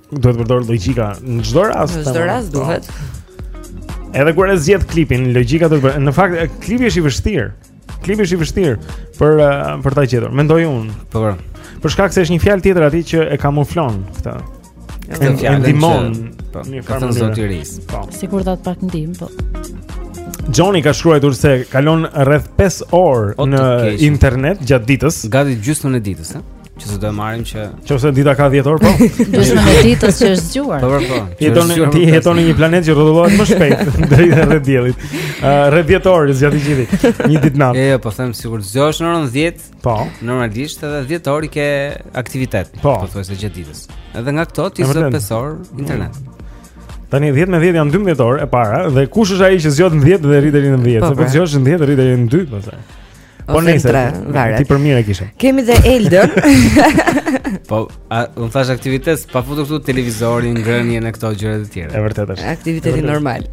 S4: Duhet të përdoret logjika
S2: në çdo rast.
S3: Në çdo rast duhet. Po.
S2: Edhe kur e zgjedh klipin, logjika do të bëhet. Në fakt, klipi është i vështirë. Klipi është i vështirë për eh, për ta gjetur. Mendoj unë.
S4: Po. po.
S2: Për shkak se është një fjalë tjetër aty që e kamuflon këtë. Kjo
S4: fjalë
S2: ndihmon.
S4: Po.
S2: Një fjalë
S4: e zotit Reis.
S2: Po.
S5: Sigurisht do pak ndihmë, po.
S2: Xhoni ka shkruar se kalon rreth 5 orë në internet gjatë ditës.
S4: Gati gjysmën e ditës, ha. Që se do e marrim që
S2: Që se dita ka 10 orë po
S5: Gjysmën e ditës që është zgjuar
S4: Po po po
S2: Ti jeton në një planet që rrotullohet më shpejt Rreth e rreth diellit Rreth dhjetë orë zgjat i gjithi Një ditë natë
S4: Jo jo po them sikur të zgjohesh në orën dhjetë
S2: Po
S4: Normalisht edhe dhjetë orë i ke aktivitet
S2: Po
S4: Pothuajse gjatë ditës Edhe nga këto ti zë pesë orë internet
S2: Tani 10 me 10 janë 12 orë e para Dhe kush është ai që zgjohet në 10 dhe rri deri në 10
S3: po,
S2: Se po,
S3: po.
S2: zgjohesh në 10 dhe rri deri në 2 Pastaj Po ne
S3: tre, varet.
S2: Ti për mirë e kishe.
S3: Kemi dhe Eldën.
S4: po, a unë thashë aktivitet, pa futur këtu televizorin, ngrënien e këto gjëra të tjera.
S2: Është vërtet është.
S3: Aktiviteti normal.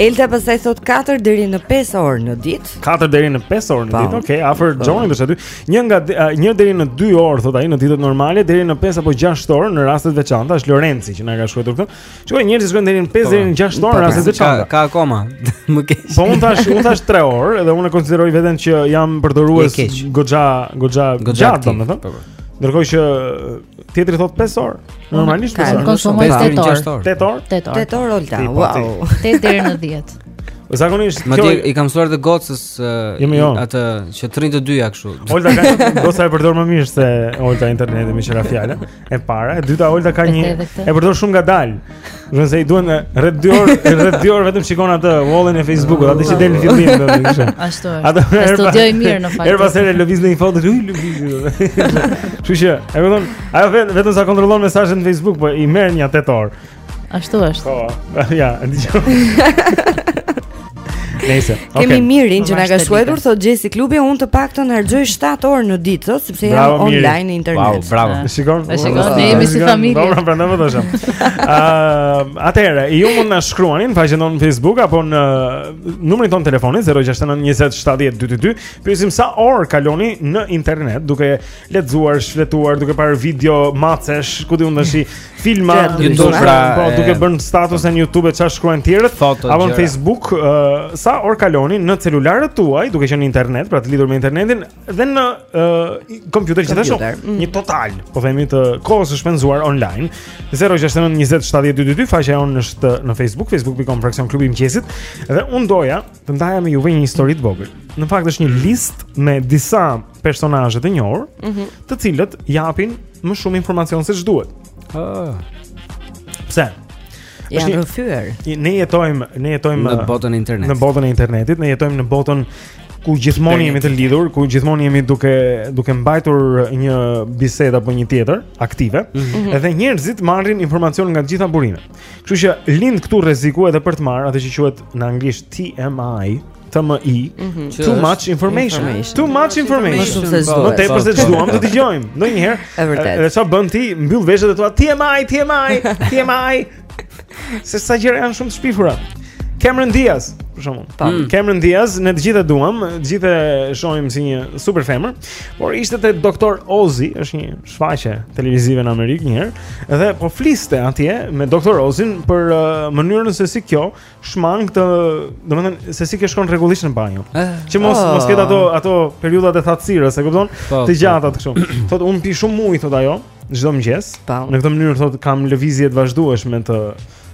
S3: Elda pastaj thotë 4 deri në 5 orë në ditë.
S2: 4 deri në 5 orë në
S3: po.
S2: ditë. Okej, afër
S3: po.
S2: Johnny është aty. Një nga 1 deri në 2 orë thotë ai në ditët normale, deri në 5 apo 6 orë në raste të veçanta, është Lorenci që na ka shkruar këtu. Shiko, njerëzit shkojnë deri në 5 po, deri në 6 orë raste të veçanta.
S4: Ka akoma. Më keq.
S2: Po unë thashë, unë thashë 3 orë, edhe unë e konsideroj veten që jam përdorues goxha, goxha gjatë, domethënë.
S4: Po, po.
S2: Ndërkohë që tjetri thotë 5 orë. Normalisht 5 orë.
S5: Konsumoj 8 orë.
S2: 8 orë?
S5: 8 orë.
S3: 8 orë Olta. Wow.
S5: 8 deri në 10.
S4: Po
S2: zakonisht
S4: madje i ka mësuar dhe gocës atë që rrinë të dyja kështu.
S2: Olta ka, goca e përdor më mirë se Olta internetin me një fjalë. E para, e dyta Olta ka një e përdor shumë ngadalë. Do t'i duhen rreth 2 orë, rreth 2 orë vetëm shikon atë wallin e Facebookut, atë që del në fillim domethënë.
S5: Ashtu është.
S2: Atë
S5: e studion mirë në fakt.
S2: Herë pas herë lëviz në një foto, ui lëviz. Kështu që, e kupton, ajo vetëm sa kontrollon mesazhet në Facebook, po i merr nja 8 orë.
S5: Ashtu është.
S2: Po, ja, e di. Nëse, okay.
S3: Kemi Mirin që na ka shkruar thotë hi klubi unë të paktën harxoj 7 orë në ditë, thotë sepse jam online në internet.
S4: Wow, bravo.
S5: E
S2: shikon?
S5: E shikon, ne jemi si familje.
S2: Dobra, prandaj më thashë. Ëm, atëherë, ju mund na shkruani në faqen tonë në Facebook apo në numrin tonë të telefonit 069 20 70 222. Pyesim sa orë kaloni në internet duke lexuar, shfletuar, duke parë video macesh, ku di unë tash filma
S3: në
S2: YouTube
S4: pra,
S2: po duke parë statuset në YouTube çfarë shkruajnë të
S4: tjerët
S2: apo në Facebook uh, sa orë kaloni në celularët tuaj duke qenë në internet pra të lidhur me internetin dhe në uh, kompjuter
S3: gjithashtu mm.
S2: një total po themi të kohës së shpenzuar online 069 20 70 222 faqja jonë është në Facebook facebook.com fraksion klubi i mëngjesit dhe unë doja të ndaja me juve një histori të vogël në fakt është një listë me disa personazhe të njohur,
S3: mm -hmm.
S2: të cilët japin më shumë informacion se ç'duhet. Ëh.
S4: Ah.
S2: Pse? Ja
S3: rrëfyer.
S2: Ne jetojmë, ne jetojmë
S4: në botën e internetit.
S2: Në botën e internetit, ne jetojmë në botën ku gjithmonë jemi të lidhur, ku gjithmonë jemi duke duke mbajtur një bisedë apo një tjetër aktive,
S4: mm -hmm.
S2: edhe njerëzit marrin informacion nga të gjitha burimet. Kështu që lind këtu rreziku edhe për të marrë atë që quhet në anglisht TMI, TMI,
S4: mhm.
S2: too much information. Too much information.
S3: Më
S2: tepër se ç'duam të dëgjojmë. Ndonjëherë, edhe çfarë bën ti, mbyll veshët e thua TMI, TMI, TMI. Se ca gjëra janë shumë të shpifura. Cameron Diaz, për shembull.
S3: Po.
S2: Mm. Cameron Diaz, ne të gjithë e duam, të gjithë e shohim si një super femër, por ishte te Dr. Ozi, është një shfaqje televizive në Amerikë një herë, dhe po fliste atje me Dr. Ozin për uh, mënyrën se si kjo shmang të, domethënë se si kjo shkon rregullisht në banjo. Eh. Që mos
S3: oh.
S2: mos ketë ato ato periudhat e thatësirës, e kupton?
S4: Po,
S2: të
S4: po.
S2: gjata të kështu. Thotë un pi shumë ujë thotë ajo çdo mëngjes.
S3: Po.
S2: Në këtë mënyrë thotë kam lëvizje të vazhdueshme të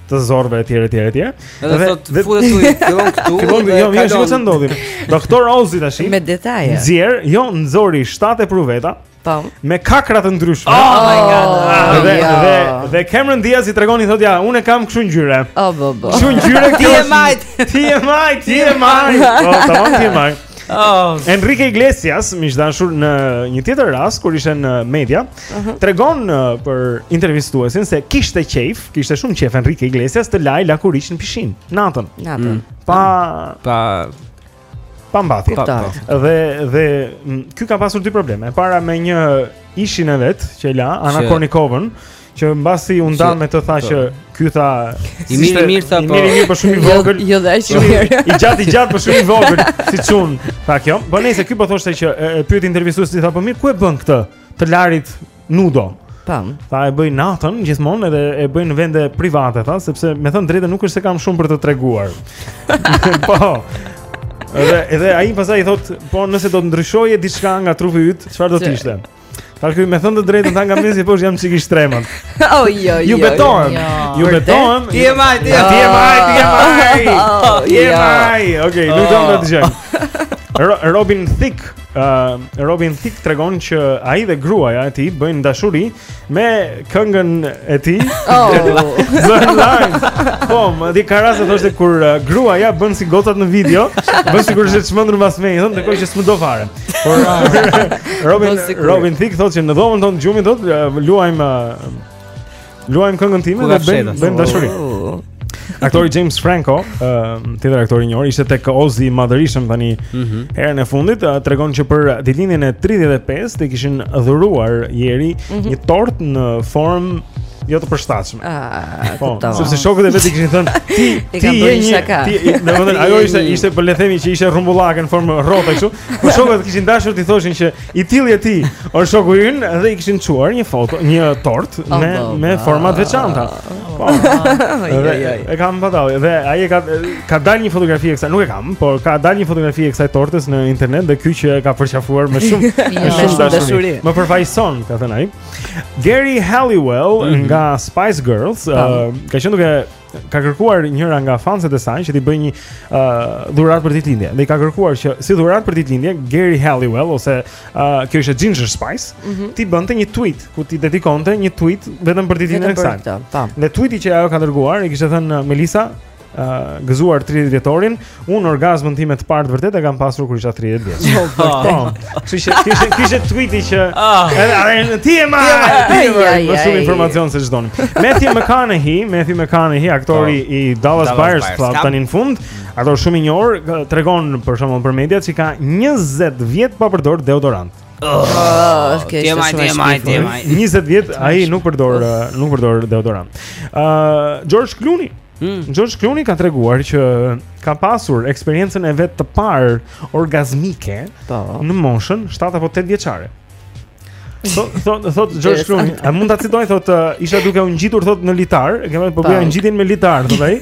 S2: të zorrëve etj etj etj.
S4: Edhe thot futet ajo, fillon këtu.
S2: Fillon jo, jo, çka ndodhi. Doktor Ozi tash.
S3: Me detaje.
S2: Nxjer, jo nxori 7 epruveta.
S3: Po.
S2: Me kakra të ndryshme.
S3: Oh my god.
S2: Ah, dhe,
S3: ja.
S2: dhe dhe Cameron Diaz i tregon i thotë ja, unë kam kështu ngjyrë.
S3: Oh bo bo.
S2: Kështu ngjyrë TMI. TMI, TMI. Po, tamam TMI.
S4: Oh.
S2: Enrique Iglesias, miq të dashur në një tjetër rast kur ishte në media, uh mhm. -huh. tregon uh, për intervistuesin se kishte qejf, kishte shumë qejf Enrique Iglesias të lahej lakuriq në pishinë natën.
S3: Natën. Mm.
S2: Pa
S4: pa
S2: Pa mbathje. Dhe dhe ky ka pasur dy probleme. E para me një ishin e vet që e la, Ana Kornikovën, që mbasi u
S4: nda
S2: me të tha që ky tha
S4: i mirë i mirë tha po.
S2: I mirë i mirë po shumë i
S3: jo,
S2: vogël.
S3: Jo dhe aq i mirë.
S2: I gjatë i gjatë po shumë i vogël si çun. Tha kjo. Po nejse ky po thoshte që e pyet intervistuesi tha po mirë ku e bën këtë? të larit nudo.
S3: Natën.
S2: Tha e bëj natën gjithmonë edhe e bëj në vende private, tha, sepse me thënë të drejtën nuk është se kam shumë për të treguar. po. Edhe edhe ai pastaj i thot, po nëse do të ndryshoje diçka nga trupi yt, çfarë do të ishte? Tha ky me thënë të drejtën tha nga mesi poshtë jam çik i shtrembër.
S3: Oh jo jo.
S2: Ju betohem. Ju betohem. TMI, TMI,
S3: TMI.
S2: TMI. Okej, nuk do të dëgjoj. Robin Thick uh, Robin Thicke tregon që ai dhe gruaja e tij bëjnë dashuri me këngën e tij.
S3: Oh.
S2: Po, madje ka raste thoshte kur uh, gruaja bën si gocat në video, bën sikur është çmendur mbas meje, thotë ndërkohë që s'më do fare. Por Robin Robin Thicke thotë që në dhomën tonë të gjumit thotë uh, luajmë uh, Luajmë këngën time dhe bëjmë bëjmë dashuri. Aktori James Franco, ë, uh, tjetër aktor i njohur, ishte tek Ozi i Madhërishëm tani.
S4: Mm -hmm.
S2: Herën e fundit uh, tregon që për ditëlindjen e 35 i kishin dhuruar njëri
S3: mm -hmm.
S2: një tort në formë jo të përshtatshme.
S3: Ah,
S2: po, sepse shokët e vet i kishin thënë ti ti je
S3: një
S2: ti, domethënë ajo ishte ishte po le të themi që ishte rrumbullake në formë rrote kështu. Po shokët kishin dashur t'i thoshin që I tillë je ti, o shoku ynë dhe i kishin çuar një foto, një tort
S3: oh,
S2: me
S3: oh,
S2: me forma të veçanta. Oh,
S3: oh, oh,
S2: e kam parë dhe ai e ka ka dalë një fotografi e kësaj, nuk e kam, por ka dalë një fotografi e kësaj tortës në internet dhe ky që e ka përqafuar me shumë me shumë dashuri. Më përfaqëson, ka thënë ai. Geri Halliwell mm -hmm. nga Spice Girls, uh, ka qenë duke ka kërkuar njëra nga fanset e saj që t'i bëjë një uh, dhuratë për ditëlindje. Dhe i ka kërkuar që si dhuratë për ditëlindje Geri Halliwell ose uh, kjo ishte Ginger Spice,
S3: mm -hmm.
S2: t'i bënte një tweet ku t'i dedikonte një tweet vetëm për ditëlindjen e
S3: saj.
S2: Dhe tweeti që ajo ka dërguar i kishte thënë Melisa, uh, gëzuar 30 vjetorin, Unë orgazmën time të parë vërtet e kam pasur kur isha 30 vjeç. Po. po. po. Kështu që kishte kishte tweeti që
S4: ah.
S2: edhe ti e
S3: marr.
S2: Më shumë informacion se ç'doni. Matthew McConaughey, Matthew McConaughey, aktori
S4: po.
S2: i Dallas Buyers Club tani në fund, aktor shumë i njohur, tregon për shembull për mediat se ka 20 vjet pa përdorur deodorant.
S3: Oh,
S4: oh ke shumë shumë shumë
S2: 20 vjet ai nuk përdor nuk përdor deodorant. Ë uh, George Clooney
S4: Mm.
S2: George Clooney ka treguar që ka pasur eksperiencën e vet të parë orgazmike
S3: po.
S2: në moshën 7 apo 8 vjeçare. Thot thot thot George Clooney, a mund ta citoj thot isha duke u ngjitur thot në litar, e kemi po bëja ngjitjen me litar thot ai.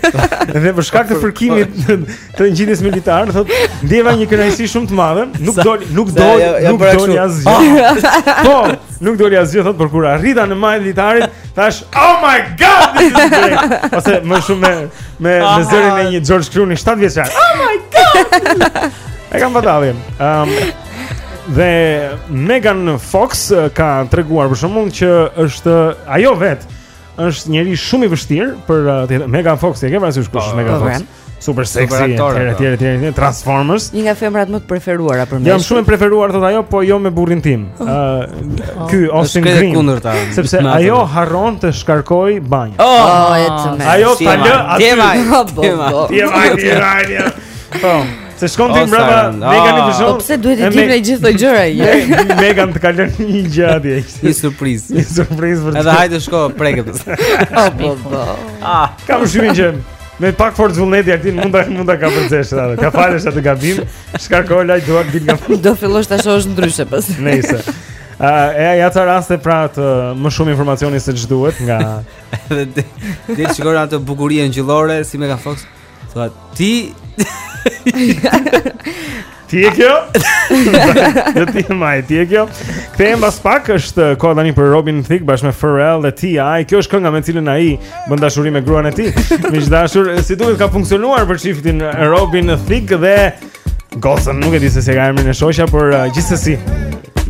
S2: Dhe për shkak të fërkimit të ngjitjes me litar thot ndjeva një kënaqësi shumë të madhe, nuk doli nuk doli nuk doli asgjë. Po, nuk doli asgjë thot por kur arrita në majë të litarit Thashë, oh my god, this is great. Ose më shumë me me oh me zërin e një George Clooney 7 vjeçar. Oh my god. e kam patavim. Ehm um, dhe Megan Fox eh, ka treguar për shembull që është ajo vet është njeri shumë i vështirë për eh, Megan Fox, e ke parasysh kush është po, Megan
S3: po,
S2: Fox? super sexy super
S4: aktore,
S2: etj,
S4: po.
S2: etj, etj, Transformers.
S3: Një nga femrat më të preferuara për meshkujt.
S2: Jam shumë e preferuar thotë ajo, po jo me burrin tim. Ë, oh. uh,
S4: ky oh. Austin
S2: Green.
S4: Kundërta.
S2: Sepse
S4: Nathan.
S2: ajo harron të shkarkojë banjën.
S3: Oh, oh, e tmerrshme.
S2: Ajo ta lë aty.
S3: Tema,
S4: tema. Tema, tema.
S3: Po.
S2: Se shkon ti mbrapa Megan i dëshon.
S3: Po pse duhet
S2: të
S3: dimë gjithë këto gjëra
S2: ai? Megan të ka lënë një gjë atje.
S4: Një surprizë.
S2: Një surprizë për ty.
S4: Edhe hajde shko prekët.
S3: Po po.
S4: Ah,
S2: kam shumë gjë. Me pak forcë vullneti Altin mund ta mund ta kapërcesh atë. T'ia falësh atë gabim. Shkarko laj duak bil nga.
S16: Do fillosh ta shohësh ndryshe pas.
S2: Nëse. A e ja ca raste pra të më shumë informacioni se ç'duhet nga
S4: edhe ti shikon atë bukurinë engjëllore si Megan Fox. Thua ti
S2: Ti e kjo? Do ti e maj, ti e kjo? Kthehemi pas pak është uh, koha tani për Robin Thicke bashkë me Pharrell dhe T.I. Kjo është kënga me cilën ai bën dashuri me gruan e tij Mishdashur, si duket ka funksionuar për çiftin Robin Thicke dhe gocën, nuk e di se si e ka emrin e shoqja, por uh, gjithsesi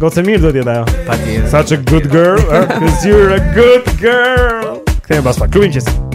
S2: gocë e mirë do të jetë ajo
S4: Patjetër
S2: Such a good girl, eh? cause you're a good girl Kthehemi pas pak, klubin
S5: qësë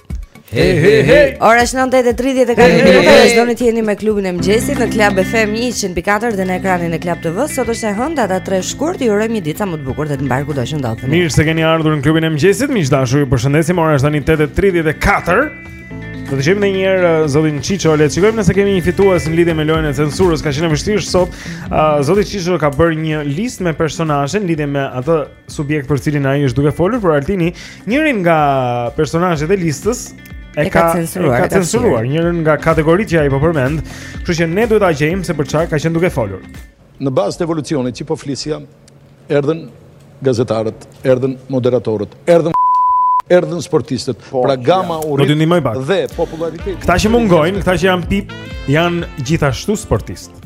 S5: Hey, hey, hey.
S3: Ora është 9:34 minuta. Ju doni të jeni me klubin e mëngjesit në Club FM 104 dhe në ekranin e Club TV. Sot është e hënë data 3 shkurt. Ju urojmë një ditë sa më të bukur dhe të mbarë kudo që ndodheni.
S2: Mirë se keni ardhur në klubin e mëngjesit. Miq të dashur, ju përshëndesim. Ora është tani 8:34. Do dëgjojmë një herë uh, zotin Çiço, le të shikojmë nëse kemi një fitues në lidhje me lojën e censurës. Ka qenë e vështirë sot. Uh, zoti Çiço ka bërë një listë me personazhe në lidhje me atë subjekt për cilin ai është duke folur, por Altini, njërin nga personazhet e listës e,
S3: e ka censuruar,
S2: ka censuruar njërën nga kategoritë që ai po përmend, kështu që ne duhet ta gjejmë se për çfarë ka qenë duke folur.
S15: Në bazë të evolucionit që po flisja, erdhën gazetarët, erdhën moderatorët, erdhën erdhën sportistët. Po, pra gama u rrit dhe populariteti.
S2: Këta që mungojnë, këta që janë pip, janë gjithashtu sportistë.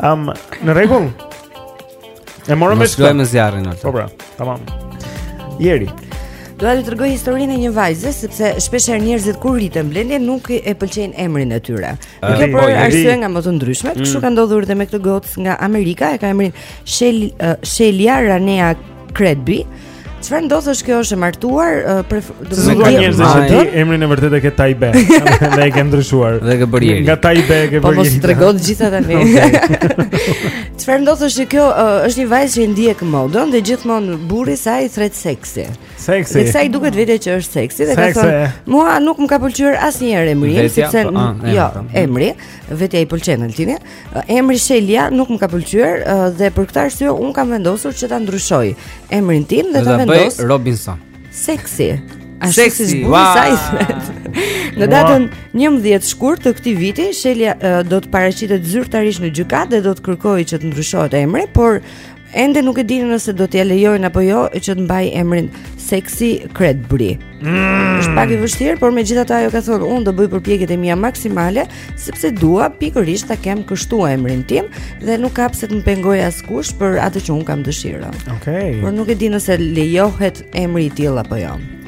S2: Am, në rregull. E morëm me
S4: shkollën e zjarrit.
S2: Po bra, tamam. Jeri.
S3: Dua të tregoj historinë e një vajze sepse shpesh herë njerëzit kur rriten Blendi nuk e pëlqejnë emrin e tyre. Kjo për arsye nga më të ndryshmet, kështu
S2: mm.
S3: ka ndodhur edhe me këtë gocë nga Amerika, e ka emrin Shelia Ranea Kredbi. Çfarë ndodh është kjo është e martuar, do
S2: të thotë njerëz që ti emrin e vërtetë ke Taibe. Dhe e ke ndryshuar.
S4: Dhe ke bërë.
S2: Nga Taibe ke
S3: po
S2: bërë.
S3: Po
S2: mos
S3: tregon të gjitha tani. Çfarë ndodh është që kjo është një vajzë që ndjek modën dhe gjithmonë burri i saj i thret seksi.
S2: Seksi.
S3: Dhe kësaj i duket vetja që është seksi dhe ka thënë, "Mua nuk më ka pëlqyer asnjëherë emri, sepse
S4: ah,
S3: jo, emri, vetja i pëlqen Altini." Emri Shelia nuk më ka pëlqyer dhe për këtë arsye unë kam vendosur që ta ndryshoj emrin tim dhe ta vendos
S4: Robinson.
S3: Sexy.
S4: Sexy
S3: si burri i saj i thret. Në datën 11 shkurt të këtij viti, Shelia do të paraqitet zyrtarisht në gjykatë dhe do të kërkojë që të ndryshohet emri, por Ende nuk e dinë nëse do t'ja lejojnë apo jo që të mbajë emrin Sexy Kredbi. Mm. Është pak i vështirë, por megjithatë ajo ka thonë unë do bëj përpjekjet e mia maksimale sepse dua pikërisht ta kem kështu emrin tim dhe nuk ka pse të më pengojë askush për atë që unë kam dëshirë.
S2: Okej. Okay.
S3: Por nuk e di nëse lejohet emri i tillë apo jo.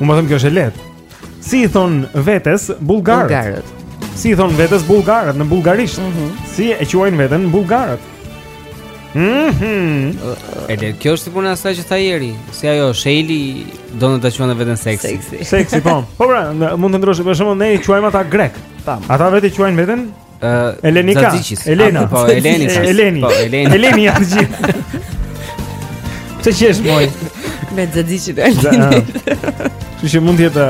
S3: Unë
S2: më thëmë kjo është e lehtë Si i thonë vetes bullgarët
S3: Bullgarët
S2: Si i thonë vetes bullgarët në bullgarisht
S3: mm -hmm.
S2: Si e quajnë veten bullgarët mm
S4: -hmm. Edhe kjo është si puna asaj që tha jeri Si ajo shejli donte ta quante veten seksi
S3: Seksi,
S2: seksi po Po pra mund të ndryshojë për shembull ne i quajmë ata grek
S3: Tam.
S2: Ata vetë e quajnë veten Elenika, Elena,
S4: po Eleni,
S2: Eleni,
S4: po Eleni,
S2: Eleni janë të gjithë. Çfarë qesh moj.
S3: Me xhaxhiçi
S2: të
S3: Eleni.
S2: Kështu që mund të jetë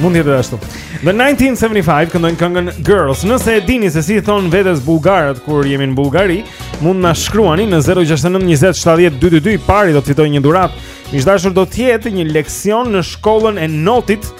S2: mund të jetë ashtu. The 1975 këndojnë këngën Girls. Nëse e dini se si i thonë vetes bullgarët kur jemi në Bullgari, mund na shkruani në 069 20 70 222 i pari do të fitojë një dhuratë. Miq të dashur do të jetë një leksion në shkollën e notit.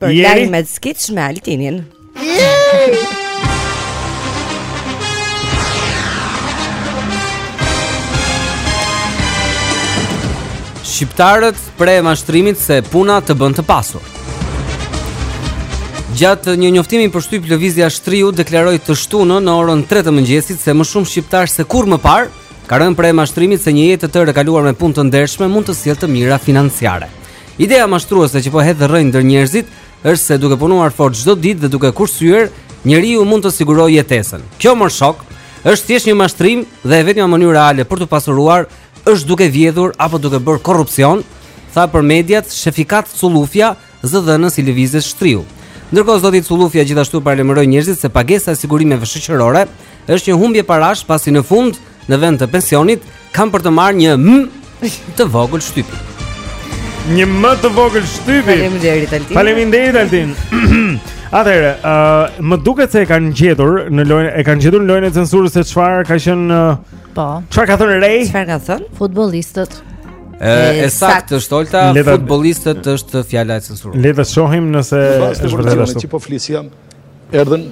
S2: Për
S14: lajme me
S3: skeç me altinin
S4: Shqiptarët pre e mashtrimit se puna të bën të pasur Gjatë një njoftimi për shtyp lëvizja shtriu deklaroi të shtunën në orën 3 të mëngjesit se më shumë shqiptarë se kurrë më parë ka rënë pre e mashtrimit se një jetë të tërë e kaluar me punë të ndershme mund të sjellë të mira financiare. Ideja mashtruese që po hedh rrënjë ndër njerëzit është se duke punuar fort çdo ditë dhe duke kursyer, njeriu mund të sigurojë jetesën. Kjo mor shok është thjesht një mashtrim dhe e vetmja mënyrë reale për t'u pasuruar është duke vjedhur apo duke bërë korrupsion, tha për mediat Shefikat Cullufja, zëdhënës i lëvizjes Shtriu. Ndërkohë zoti Cullufja gjithashtu paralajmëroi njerëzit se pagesa e sigurimeve shoqërore është një humbje parash pasi në fund në vend të pensionit kanë për të marrë një m të vogël shtypi.
S2: Një më të vogël shtypi.
S3: Faleminderit Altin.
S2: Faleminderit Altin. Atëherë, ë uh, më duket se e kanë gjetur në lojën, e kanë gjetur në lojën e censurës se çfarë ka qenë uh,
S5: Po.
S2: Çfarë ka thënë Rey?
S3: Çfarë ka thënë?
S5: Futbollistët.
S4: Ë, e saktë është Olta, futbollistët është fjala e censurës.
S2: Le të shohim nëse është vërtet ashtu.
S15: Po flisja. Erdhën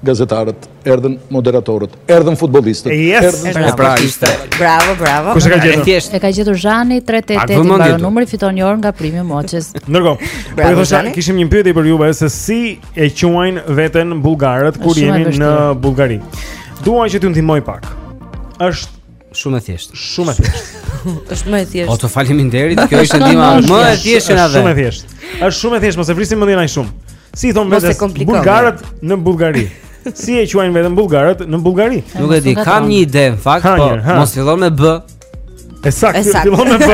S15: gazetarët, erdhën moderatorët, erdhën futbollistët,
S2: yes!
S15: erdhën
S4: sportistët. Pra ishte.
S3: Bravo, bravo.
S2: Kush e ka gjetur?
S4: Thjesht.
S5: E ka gjetur Zhani 388 i mbaron numri fiton një orë nga Prime Moçes.
S2: Ndërkohë, po i thosha kishim një pyetje për juve se si e quajnë veten bullgarët kur janë në Bullgari. Duan që t'ju ndihmoj pak. Është
S4: Shumë e thjeshtë.
S2: Shumë e thjeshtë.
S3: Është më e thjeshtë.
S4: O të faleminderit, kjo ishte ndihma më e thjeshtë na
S2: dhe. Shumë e thjeshtë. Është shumë e thjeshtë, mos e vrisim mendjen aq shumë. Si i
S3: thonë
S2: vetes bullgarët në Bullgari. Si e quajnë veten bullgarët në Bullgari?
S4: Nuk e di, kam një ide në fakt, po mos fillon me B.
S2: E saktë, fillon me B.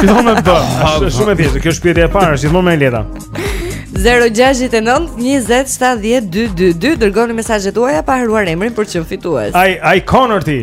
S2: Fillon me B. Është shumë e thjeshtë, kjo është pyetja e parë, është gjithmonë më e lehta.
S3: 0-6-9-20-7-10-2-2-2 Dërgoni mesazhet tuaja pa harruar emrin për të qenë fitues
S2: Ai, ai Connor ti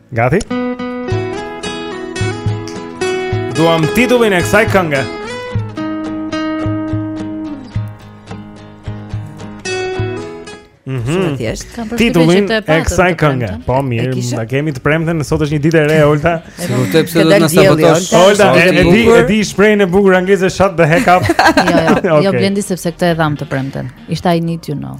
S2: Gati? Duam titullin e kësaj
S5: kënge. Mhm. Mm
S2: Titullin
S5: e
S2: kësaj
S5: kënge.
S2: Po mirë, e kemi të premten, sot është një ditë e re, Olta.
S4: Vërtet pse do të na sabotosh?
S3: Olta,
S2: e di, e di shprehjen e bukur angleze shut the heck up.
S5: Jo, jo, jo Blendi sepse këtë e dhamë të premten. Ishte I need you
S2: now.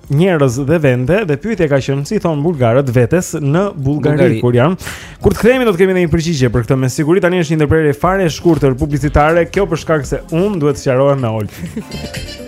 S2: njerëz dhe vende dhe pyetja ka qenë si i thonë bullgarët vetes në Bullgari kur janë. Kur të kthehemi do të kemi dhe një përgjigje për këtë. Me siguri tani është një ndërprerje fare e shkurtër publicitare, kjo për shkak se unë duhet të sqarohem me
S3: Oltën.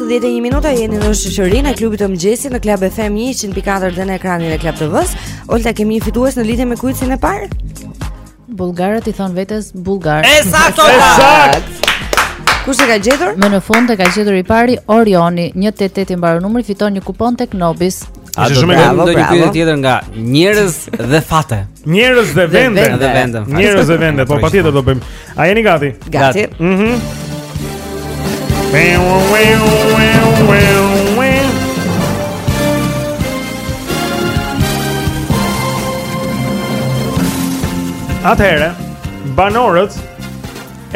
S3: minuta jeni në shoqërinë e klubit të mëngjesit në Club FM 100.4 dhe në ekranin e Club TV-s. Olta kemi një fitues në lidhje me kuicin e parë.
S5: Bullgarët i thonë vetes bullgar.
S3: E saktë, e saktë. Kush e ka gjetur?
S5: Më në fund e ka gjetur i pari Orioni, 188 i mbaron numri, fiton një kupon tek Nobis.
S4: Ah,
S2: shumë bravo,
S4: do një kuic tjetër nga njerëz dhe fate.
S2: Njerëz dhe vende.
S4: Dhe vende.
S2: Njerëz dhe vende, po patjetër do bëjmë. A jeni gati?
S3: Gati.
S2: Mhm. Atëherë, banorët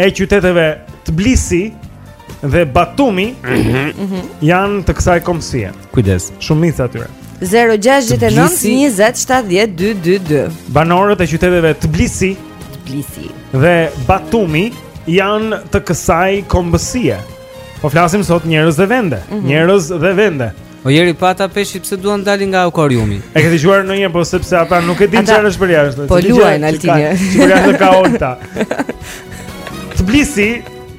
S2: e qyteteve Tbilisi, dhe Batumi mhm. janë të kësaj kombësie.
S4: Kujdes.
S2: Shumica
S3: e tyre. 0692070222.
S2: Banorët e qyteteve Tbilisi,
S3: Tbilisi
S2: dhe Batumi janë të kësaj kombësie. Po flasim sot njerëz dhe vende,
S3: mm -hmm.
S2: njerëz dhe vende.
S4: O Jeri pa ta, peshqit pse duan dalin nga akvariumi.
S2: E ke dëgjuar ndonjëherë po sepse ata nuk e dinë çfarë është përjashta.
S3: Po luajnë
S2: Altin.
S3: Sigurisht
S2: ka Olta. Tbilisi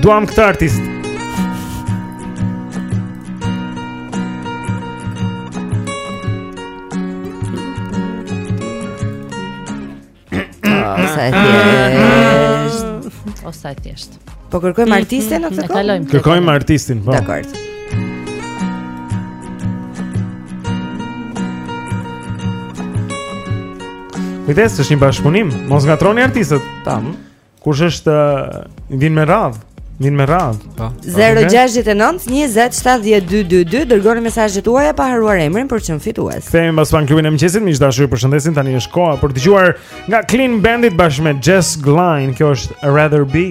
S2: Duam këtë artist.
S3: Sa e thjeshtë.
S5: O sa e thjeshtë.
S3: Po kërkojmë mm, artistin në mm,
S5: këtë
S3: kohë?
S2: Kërkojmë artistin, po.
S3: Dakor.
S2: Kujdes, është një bashkëpunim. Mos ngatërroni artistët.
S3: Tam.
S2: Kush është vijnë me radhë? Vijnë me radhë.
S4: Po.
S3: 069 20 70 222 dërgoni mesazhet tuaja pa harruar emrin për çmim fitues.
S2: Kthehemi pas pak në klubin e mëngjesit, miq të dashur, ju përshëndesim tani është koha për të dëgjuar nga Clean Bandit bashkë me Jess Glynne, kjo është
S17: Rather Be.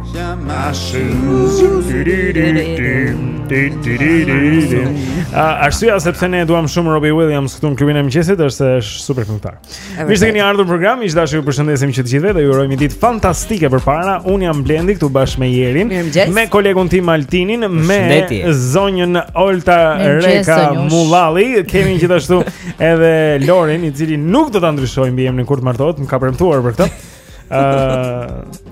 S2: Arsyeja se pse ne e duam shumë Robbie Williams këtu në klubin e mëngjesit është se është super këngëtar. Mirë se keni ardhur në program, miq të dashur ju përshëndesim që të gjithëve dhe ju urojmë një ditë fantastike përpara. Unë jam Blendi këtu bashkë me Jerin, me kolegun tim Altinin, me zonjën Olta Reka Mullalli, kemi gjithashtu edhe Lorin, i cili nuk do ta ndryshojë mbiemrin kur të martohet, më ka premtuar për këtë. Ëh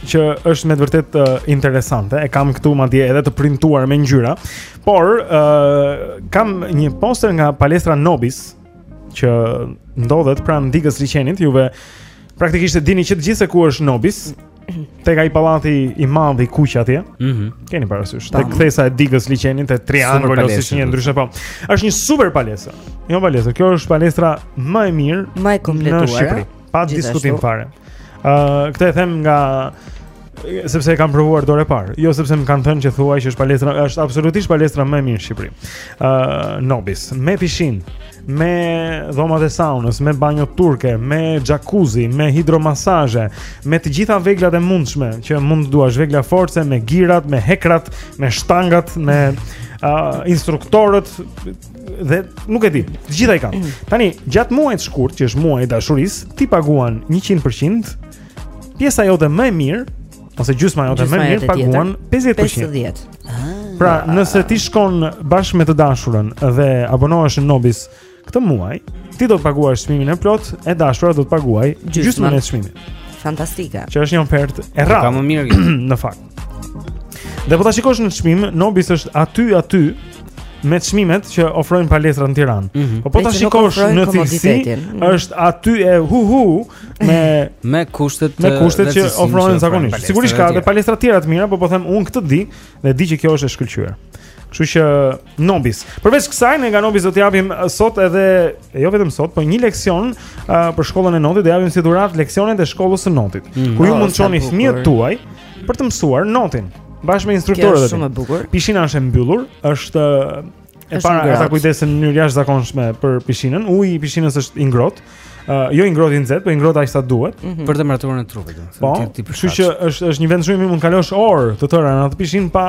S2: që është me të vërtetë uh, interesante. E kam këtu madje edhe të printuar me ngjyra. Por uh, kam një poster nga palestra Nobis që ndodhet pranë Digës së Liqenit. Juve praktikisht e dini që të gjithë se ku është Nobis. Tek ai pallati i madh i kuq atje.
S4: Mhm.
S2: Mm Keni parasysh. Tek kthesa e Digës së Liqenit te Triangul
S4: ose
S2: si një ndryshe po. Është një super palestër. Jo palestër, kjo është palestra më e mirë,
S12: më e kompletuar.
S2: Pa diskutim fare. Ë, uh, këtë e them nga sepse e kam provuar dorë parë, jo sepse më kanë thënë që thuaj që është palestra, është absolutisht palestra më e mirë në Shqipëri. Ë uh, Nobis, me pishinë, me dhomat e saunës, me banjo turke, me jacuzzi, me hidromasazhe, me të gjitha veglat e mundshme që mund të duash, vegla force me girat, me hekrat, me shtangat, me uh, instruktorët dhe nuk e di. Të gjitha i kanë. Tani, gjatë muajit shkurt, që është muaji i dashurisë, ti paguan 100%, pjesa jote më e mirë ose gjysma jote më e mirë paguan 50%.
S12: 50. Ah.
S2: Pra, nëse ti shkon bashkë me të dashurën dhe abonohesh në Nobis këtë muaj, ti do të paguash çmimin e plotë, e dashura do të paguajë
S12: gjysmën
S2: e çmimit.
S12: Fantastike.
S2: Që është një ofertë e rrallë.
S4: S'ka më mirë
S2: në fakt. Dhe po ta shikosh në çmim, Nobis është aty aty me çmimet që ofrojnë palestrat në Tiranë.
S4: Mm -hmm.
S2: Po po ta shikosh në cilësi,
S12: mm -hmm.
S2: është aty e hu hu me
S4: me kushtet
S2: me kushtet që
S4: ofrojnë
S2: zakonisht. Sigurisht ka edhe palestra të tjera të mira, po po them unë këtë di dhe di që kjo është e shkëlqyer. Kështu që Nobis. Përveç kësaj ne nga Nobis do të japim uh, sot edhe jo vetëm sot, por një leksion uh, për shkollën e notit, do japim si dhuratë leksionet e shkollës së notit.
S4: Mm,
S2: ku ju
S12: oh,
S2: mund të çoni fëmijët tuaj për të mësuar notin bashkë me instruktorët.
S12: Është shumë e bukur.
S2: Pishina është e mbyllur, është uh, e para ata kujdesen në mënyrë të jashtëzakonshme për pishinën. Uji i pishinës është i ngrohtë. Uh, jo i ngrohtë i nxehtë, po i ngrohtë aq sa duhet. Mm -hmm.
S4: Për temperaturën e trupit, do
S2: po,
S4: të thotë.
S2: Kështu që është është një vend shumë i mirë, mund të kalosh orë të tëra në atë pishinë pa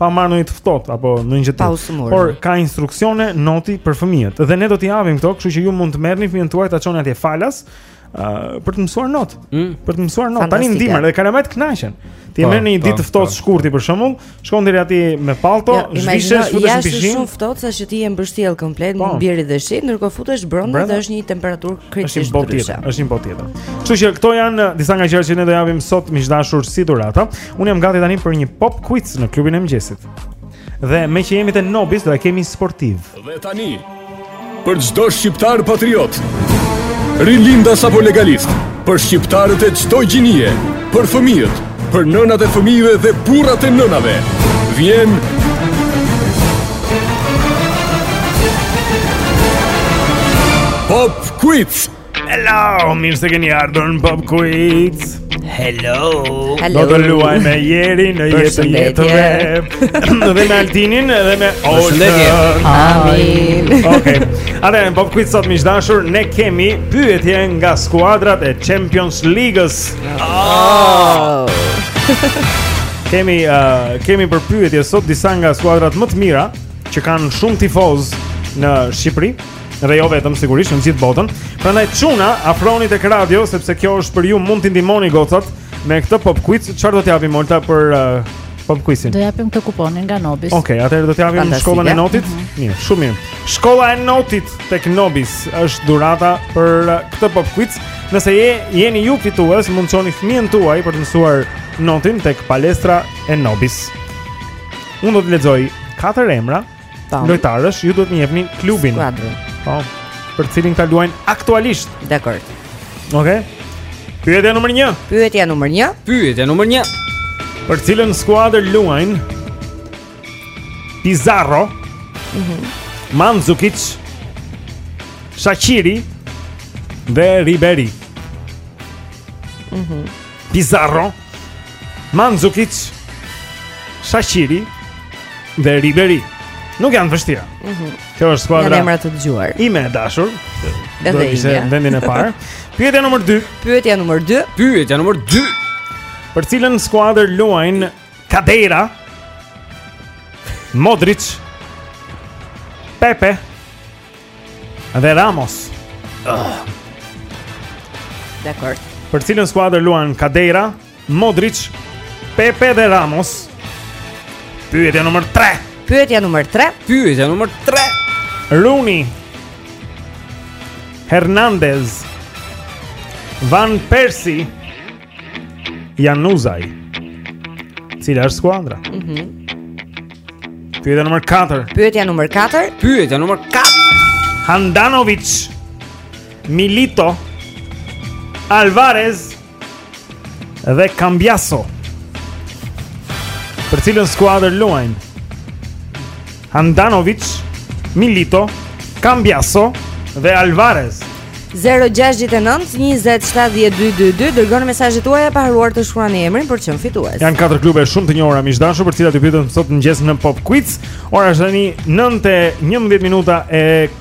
S2: pa marrë ndonjë të ftohtë apo ndonjë gjë tjetër. Por ka instruksione noti për fëmijët. Dhe ne do t'i japim këto, kështu që ju mund të merrni fëmijën tuaj ta çoni atje falas. Uh, për të mësuar not.
S4: Mm.
S2: Për të mësuar not. Tani
S12: në
S2: dimër dhe kalamajtë kënaqen. Ti
S4: po,
S2: merr një
S4: po,
S2: ditë të ftohtë
S4: po.
S2: shkurti për shembull, Shkon deri aty me palto,
S12: ja,
S2: jo,
S12: zhvishesh
S2: futesh në pishinë.
S12: Ja, shumë ftohtë sa që ti je mbështjellë komplet,
S2: po.
S12: bie dhe shi, ndërkohë futesh brenda dhe është një temperaturë krejtësisht ndryshe.
S2: Është një botë tjetër. Kështu që këto janë uh, disa nga gjërat që ne do japim sot miq të dashur si dhurata. Unë jam gati tani për një pop quiz në klubin e mëngjesit. Dhe meqë jemi te Nobis do e kemi sportiv.
S7: Dhe tani Për çdo shqiptar patriot, rilindas apo legalist, për shqiptarët e çdo gjinie, për fëmijët, për nënat e fëmijëve dhe burrat e nënave, vjen Pop Quiz!
S2: Hello, mirë se keni ardhur në Pop Quiz.
S4: Hello. Hello.
S2: Do të luaj me Jeri në jetën e jetëve. Edhe me Altinin dhe me Oltën.
S12: Amin.
S2: Okej. Okay. Atëherë në Pop Quiz sot miq të dashur, ne kemi pyetje nga skuadrat e Champions League-s.
S12: Oh.
S2: kemi uh, kemi për pyetje sot disa nga skuadrat më të mira që kanë shumë tifozë në Shqipëri. dhe jo vetëm sigurisht në gjithë botën. Prandaj çuna, afroni tek radio sepse kjo është për ju, mund t'i ndihmoni gocat me këtë pop quiz. Çfarë do të japim Olta për uh, pop quizin?
S5: Do japim këtë kuponin nga Nobis.
S2: Okej, okay, atëherë do të
S12: japim
S2: shkollën e notit. Mm -hmm. Mirë, shumë mirë. Shkolla e notit tek Nobis është dhurata për uh, këtë pop quiz. Nëse je jeni ju fitues, mund të çoni fëmijën tuaj për të mësuar notin tek palestra e Nobis. Unë do të lexoj katër emra Lojtarësh, ju duhet të më jepni klubin. Po. Për cilin ata luajnë aktualisht.
S12: Dakord.
S2: Okej. Okay. Pyetja numër 1.
S12: Pyetja numër 1.
S4: Pyetja numër 1.
S2: Për cilën skuadër luajnë Pizarro? Mhm. Mm Mandzukic, Shaqiri dhe Ribery. Mhm. Mm Pizarro, Mandzukic, Shaqiri dhe Ribery. Nuk janë të vështira. Mhm. Mm Kjo është skuadra.
S12: Janë emra të dëgjuar.
S2: Ime e dashur. Do të ishte në vendin e parë. Pyetja numër 2.
S12: Pyetja numër 2.
S4: Pyetja numër 2.
S18: Për cilën skuadër luajnë Khedira? Modric. Pepe. Dhe Ramos. Ah.
S3: Dakord.
S18: Për cilën skuadër luajnë Khedira, Modric, Pepe dhe Ramos? Pyetja nr. 3.
S3: Pyetja nr. 3.
S4: Pyetja nr. 3.
S18: Rooney. Hernandez. Van Persie. Januzaj. Cila është skuadra?
S3: Mhm.
S18: Mm Pyetja numër 4.
S3: Pyetja numër 4.
S4: Pyetja numër 4.
S18: Handanovic. Milito. Alvarez dhe Cambiaso. Për cilën skuadër luajnë? Handanovic, Milito, Cambiaso dhe Alvarez.
S3: 0-6-9-20-72-22 Dërgoni mesazhet tuaja pa harruar të shkruani emrin për të qenë fitues
S18: Janë 4 klube shumë të njohura miq të dashur për të cilat ju pyetëm sot në mëngjes në pop quiz Ora është tani 9 e 11 minuta e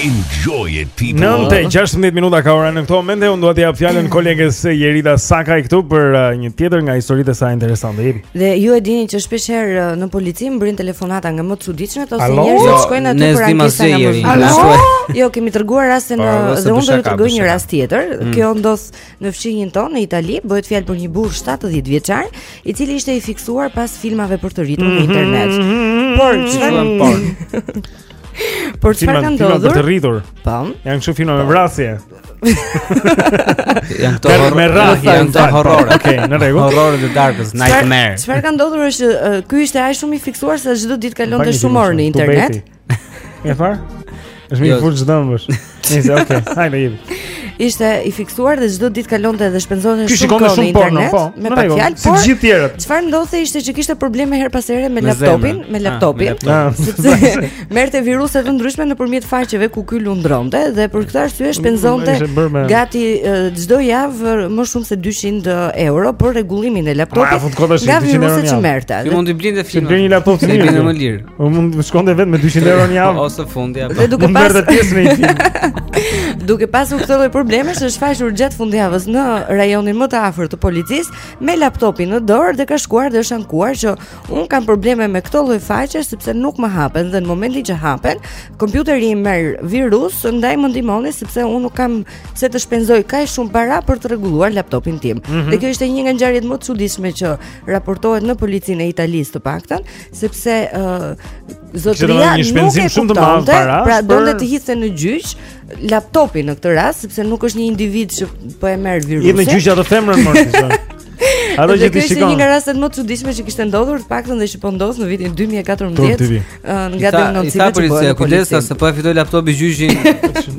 S8: Enjoy it people.
S2: Nëntë e 16 minuta ka ora në këto momente unë dua t'i jap fjalën mm. kolegës Jerida Sakaj këtu për uh, një tjetër nga historitë e saj interesante. Jepi.
S3: Dhe ju e dini që shpesh herë uh, në polici mbërrijnë telefonata nga më të çuditshmet ose
S2: njerëz
S3: që
S2: jo,
S3: shkojnë aty për ankesa nga
S4: polici.
S3: Jo, kemi treguar
S4: raste
S3: në
S4: uh,
S3: dhe unë do të tregoj një rast tjetër.
S4: Mm.
S3: Kjo ndodh në fqinjin tonë në Itali, bëhet fjalë për një burrë 70 vjeçar, i cili ishte i fiksuar pas filmave për të rritur në mhm, internet. Mhm, mhm, Por çfarë?
S2: Por
S3: çfarë ka
S2: ndodhur? Filma për të rritur.
S3: Po.
S2: Janë këto filma me vrasje.
S4: Janë këto horror.
S2: Me rrahje,
S4: janë këto horror.
S2: Okej, në rregull.
S4: Horror the darkest nightmare.
S3: Çfarë ka ndodhur është, ky ishte aq shumë i fiksuar sa çdo ditë kalonte shumë orë në internet.
S2: Ja far? Është më
S4: jo.
S2: fort çdo më. Nice, okay. Hajde jepi.
S3: Ishte i fiksuar dhe çdo ditë kalonte dhe shpenzonte shumë kohë në internet.
S2: Po,
S3: me pak fjalë,
S2: si
S3: gjithë
S2: të tjerët.
S3: Çfarë ndodhte ishte që kishte probleme herë pas here me laptopin, me
S4: ah,
S3: laptopin. Ah. Merrte viruse të ndryshme nëpërmjet faqeve ku ky lundronte dhe për këtë arsye shpenzonte gati çdo javë më shumë se 200 euro për rregullimin e laptopit. Nga viruset që merrte.
S4: Ai mund të
S2: blinde
S4: filma.
S2: Ti një laptop të mirë. Po mund të shkonte vetë me 200 euro në javë.
S4: Ose fundja.
S3: Dhe duke pas
S2: pjesë në një.
S3: Duke pasur këtë lloj problemesh, është shfaqur gjatë fundjavës në rajonin më të afërt të policisë me laptopin në dorë dhe ka shkuar dhe është ankuar që unë kam probleme me këto lloj faqe sepse nuk më hapen dhe në momentin që hapen, kompjuteri im merr virus, ndaj më ndihmoni sepse unë nuk kam pse të shpenzoj kaq shumë para për të rregulluar laptopin tim.
S2: Mm -hmm.
S3: Dhe kjo ishte një nga ngjarjet më të çuditshme që raportohet në policinë e Italisë të paktën, sepse uh, zotëria nuk e kuptonte, pra donte të hidhte në gjyq laptopin në këtë rast sepse nuk është një individ që po e merr virusin.
S2: Hidhe në gjyq atë femrën më shumë. Ato që ti
S3: shikon. Një nga rastet më të çuditshme që kishte ndodhur, të paktën dhe që po ndodh në vitin 2014,
S4: uh,
S3: nga denoncimet e policisë.
S4: Kujdes se po e fitoi laptopi gjyqin.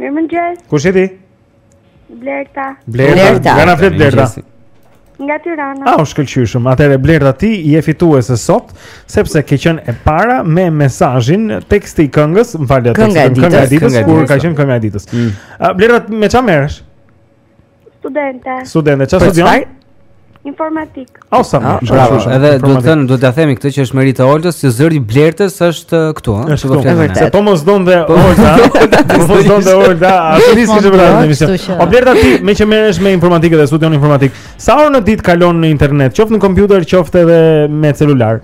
S2: Mirëmëngjes Kush je ti?
S19: Blerta
S2: Blerta Nga na flet Blerta
S19: Nga Tirana
S2: A, shkëlqyeshëm Atëherë, Blerta ti je fituese sot Sepse ke qenë e para me mesazhin Teksti i këngës Më fal,
S3: ja, teksti
S2: i këngës Kënga e
S3: ditës
S2: Kur ka qenë Kënga e ditës mm. Blerta, me ça merësh?
S19: Studente.
S2: Studente, çfarë studion? Informatikë. Awesome.
S4: Bravo. Edhe duhet thënë, duhet t'ia themi këtë që është meritë e Oltës, që zëri i Blertës është uh, këtu, ëh.
S2: Është këtu. Se po mos donte po. Olta, po mos donte Olta, as nuk ishte
S12: bërë emisioni.
S2: O Blerta ti, meqë merresh me informatikë dhe studion informatikë, sa orë në ditë kalon në internet, qoftë në kompjuter, qoftë edhe me celular?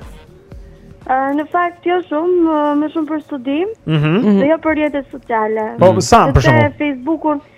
S19: Në fakt jo shumë, më shumë për studim,
S2: mm -hmm.
S19: dhe jo për rrjetet sociale.
S2: Po sa për shembull? Në Facebookun,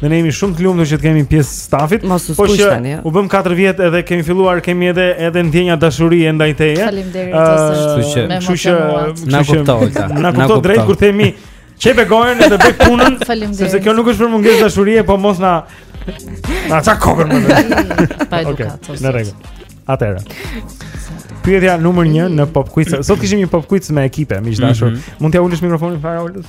S2: Ne jemi shumë të lumtur që të kemi pjesë
S3: të stafit.
S2: Po që
S3: tani
S2: u bëm 4 vjet edhe kemi filluar, kemi edhe edhe ndjenja dashurie ndaj teje.
S12: Faleminderit.
S4: Kështu që na kupton.
S2: Na kupton drejt kur themi qepe gojën edhe bëj punën.
S12: Faleminderit.
S2: Sepse kjo nuk është për mungesë dashurie, po mos na na çaj kokën më.
S12: Pa
S2: edukatë.
S12: Okej.
S2: Në rregull. Atëra. Pyetja numër 1 në Pop Quiz. Sot kishim një Pop Quiz me ekipe, miq të dashur.
S4: Mm -hmm.
S2: Mund t'ia ulësh mikrofonin fare Olës?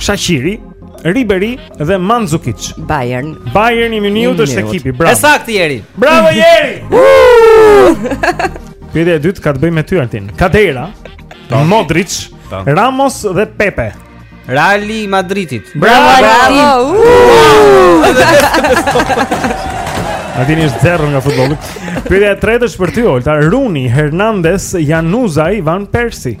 S2: Shaqiri,
S20: Ribery dhe Mandzukic.
S3: Bayern.
S20: Bayern i
S3: Munich
S20: është ekipi. Bravo.
S4: E saktë Jeri.
S20: Bravo Jeri. Pyetja e dytë ka të bëjë me ty Altin. Khedira, Modric, Ramos dhe Pepe.
S4: Reali i Madridit.
S20: Bravo
S3: Altin.
S20: Altini është zero nga futbolli. Pyetja e tretë është për ty Olta. Rooney, Hernandez, Januzaj, Van Persie.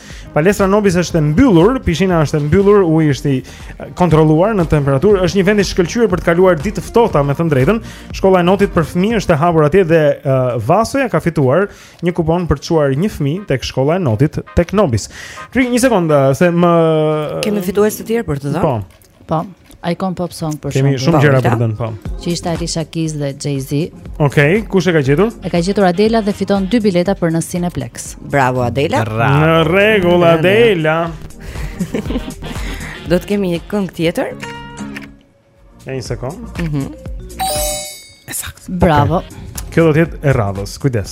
S20: Palestra Nobis është e mbyllur, pishina është e mbyllur, uji është i kontrolluar në temperaturë. Është një vend i shkëlqyer për të kaluar ditë të ftohta, me thënë të drejtën. Shkolla e Notit për fëmijë është e hapur atje dhe uh, Vasoja ka fituar një kupon për të çuar një fëmijë tek shkolla e Notit tek Nobis. Rri një sekondë, se më
S3: kemi fitues të tjerë për të dhënë.
S20: Po.
S12: Po, Icon Pop Song për
S20: shkak.
S12: Kemi
S20: shumë gjëra për të dhënë, po.
S12: Që ishte Alicia Keys dhe Jay-Z.
S20: Okej, okay, kush e ka gjetur?
S12: E ka gjetur Adela dhe fiton dy bileta për në Cineplexx.
S3: Bravo Adela. Bravo.
S20: Në rregull Adela.
S3: Do të kemi një këngë tjetër.
S20: Ja një sekond.
S3: Mhm. Mm E saktë.
S12: Bravo. Okay.
S20: Kjo do të jetë e radhës. Kujdes.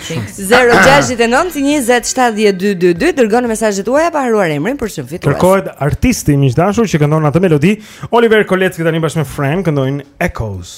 S20: Zero gjashtë e nëntë njëzet shtatdhjetë
S3: dy dy dy dërgoni mesazhet tuaja pa harruar emrin për çmim fitues.
S20: Kërkohet artisti miq të dashur që këndon atë melodi. Oliver Koletzki tani bashkë me Fran këndojnë Echoes.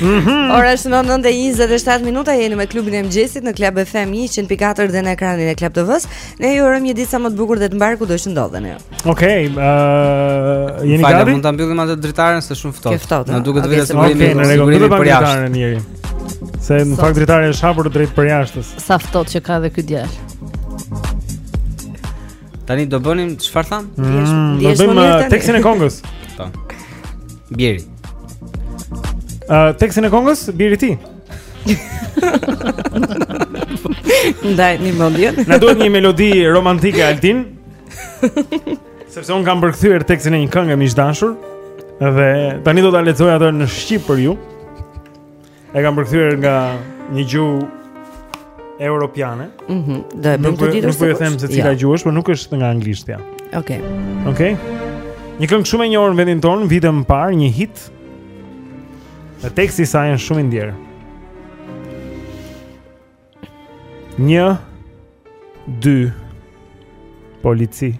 S2: Mhm.
S3: Ora shënon 9:27 minuta jeni me klubin e mëngjesit në Club FM 104 dhe në ekranin e Club TV-s. Ne ju urojmë një ditë sa më të bukur dhe të mbarë kudo që të ndodheni.
S2: Okej, okay, ë uh,
S4: jeni
S2: gati?
S4: Më falni, mund ta mbyllim atë dritaren se shumë ftohtë. Na duket vetë
S3: se
S2: bëjmë një rregull
S4: për jashtë.
S2: Njëri. Se në fakt dritarja është hapur drejt përjashta.
S12: Sa ftohtë që ka dhe ky djalë.
S4: Tani do bënim çfarë thamë?
S2: Mm, do bëjmë uh, tekstin e kongës.
S4: Po. Bjeri.
S2: Ë uh, tekstin e kongës, bjeri ti.
S3: Ndaje një mendjen.
S2: Na duhet një melodi romantike Altin. Sepse unë kam përkthyer tekstin e një kënge miq të dashur dhe tani do ta lexoj atë në shqip për ju. E kam përkthyer nga një gjuhë europiane.
S3: Mhm. Mm do e bëjmë të ditur.
S2: Nuk po e them se cila
S3: ja.
S2: gjuhë është, por nuk është nga anglishtja.
S3: Okej. Okay.
S2: Okej. Okay? Një këngë shumë e njohur në vendin tonë, vite më parë, një hit. Dhe teksti i saj është shumë i ndjerë. Një Dy Polici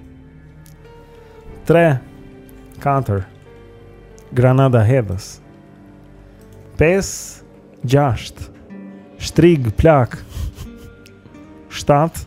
S2: Tre Katër Granata hedhës Pesë Gjashtë Shtrigë plakë Shtatë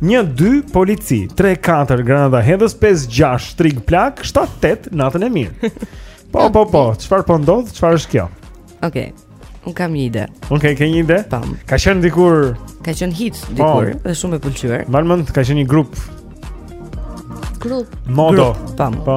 S2: 1 2 polici, 3 4 granata hedhës, 5 6 shtrigë plakë, 7 8 natën e mirë. Po po po, çfarë po ndodh? Çfarë është kjo?
S3: Okej. Okay. Un kam një ide.
S2: Okej, okay, ke një ide?
S3: Tam.
S2: Ka qenë dikur
S3: Ka qenë hit po. dikur,
S2: oh.
S3: është shumë e pëlqyer.
S2: Mbaj mend ka qenë një grup.
S12: Grup.
S2: Modo.
S3: Grup. Tam.
S2: Po.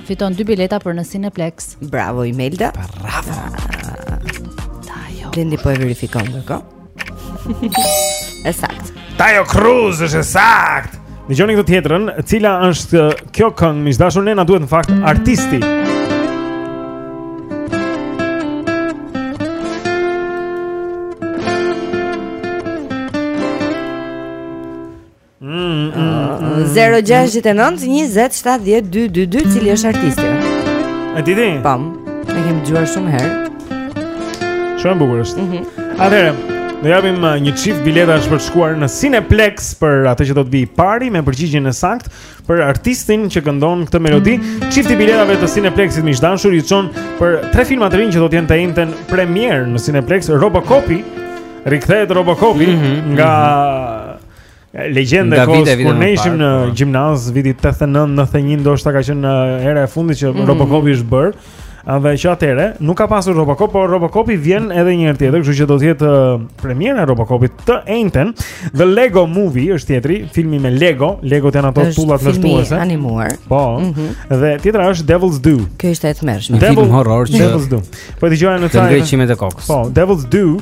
S12: Fiton dy bileta për në Cineplex.
S3: Bravo Imelda.
S4: Bravo. Tajo.
S3: Blendi po e verifikon ndërkohë. E saktë.
S2: Taio Cruz është e saktë. Dëgjoni këtë tjetrën, cila është kjo këngë, miq të dashur ne na duhet në fakt artisti.
S3: 0-6-9-27-12-22 Cili është artisti?
S2: E di ti?
S3: Pam, e kemi dëgjuar shumë herë
S2: Shumë bukur është
S3: mm -hmm.
S2: Atëherë, do japim uh, një çift biletash për të shkuar në Cineplex Për atë që do të vijë i pari me përgjigjën e saktë Për artistin që këndon këtë melodi Çifti i biletave të Cineplexit miq të dashur i çon për tre filma të rinj që do të jenë të enjten premierë në Cineplex Robocopi Rikthehet Robocopi mm -hmm.
S4: nga...
S2: Mm -hmm
S4: Legjendë e
S2: kohës
S4: kur
S2: ne ishim në
S4: po.
S2: gjimnaz viti 89-91 ndoshta ka qenë uh, hera e fundit që
S3: mm.
S2: Robocopi është bërë. Dhe që atëherë nuk ka pasur Robocop, por Robocopi vjen edhe një herë tjetër, kështu që do të jetë uh, premiera e Robocopit të enjten. The Lego Movie është tjetri, filmi me Lego, Legot janë ato tullat
S3: në
S2: shtuese.
S3: Është animuar.
S2: Po.
S3: Mm -hmm.
S2: Dhe tjetra është Devil's Due.
S3: Kjo është e tmerrshme.
S4: Devil, film horror që
S2: Devil's Due. Po e dëgjojnë në
S4: Thailand.
S2: Të
S4: ngre qimet e kokës.
S2: Po, Devil's Due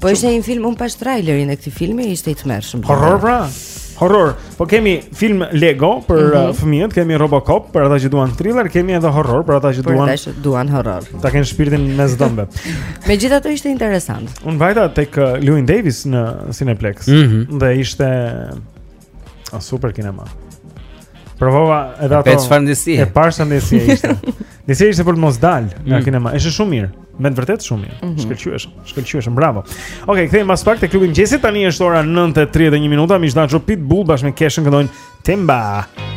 S2: Po
S3: ishte një film un pashë trailerin e këtij filmi ishte i tmerrshëm.
S2: Horror pra. Horror. Po kemi film Lego për
S3: mm
S2: -hmm. fëmijët, kemi Robocop për ata që duan thriller, kemi edhe horror për ata që duan.
S3: Për ata që duan horror.
S2: Ta kenë shpirtin mes dhëmbëve.
S3: Megjithatë ishte interesant.
S2: Un vajta tek uh, Llewyn Davis në Cineplex
S4: mm -hmm.
S2: dhe ishte A super kinema. Provova edhe ato.
S4: Pes çfarë ndjesi?
S2: E pashë sa ndjesi ishte. Ndjesi ishte për të mos dal nga
S4: mm.
S2: kinema. Ishte shumë mirë. Me të vërtetë shumë mirë.
S4: Mm -hmm.
S2: Shkëlqyeshëm, shkëlqyeshëm, bravo. Okej, okay, kthehemi pas pak te klubi i mëngjesit tani është ora 9:31 minuta. Miq të dashur Pitbull bashkë me Keshën këndojnë
S21: Timber.
S22: Timber.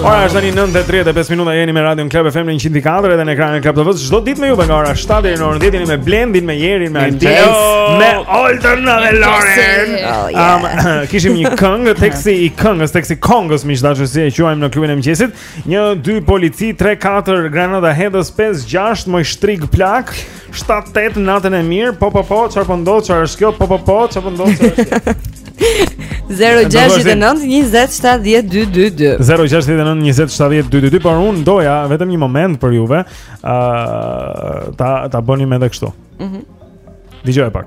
S2: Ora është tani 9:35 minuta jeni me Radio Club FM 100.4 edhe në ekranin e Club TV. Çdo ditë me ju nga ora 7 deri në orën 10 jeni me Blendin, me Jerin, me
S4: Altinin,
S2: me Oltën dhe
S4: Lorin.
S2: Um, kishim një këngë teksti i këngës, teksti kongës miq të dashur si e quajmë në klubin e mëngjesit. 1 2 polici, 3 4 granatahedhës, 5 6 moj shtrigë plakë. 7 8 natën e mirë, po po po, çfarë po ndodh, çfarë është kjo, po po po, çfarë po ndodh, çfarë është kjo.
S12: 069 20 70 222
S2: 069 20 70 222 Por unë doja vetëm një moment për juve uh, ta, ta bënim edhe kështu mm
S3: -hmm.
S2: Dëgjoje
S3: pak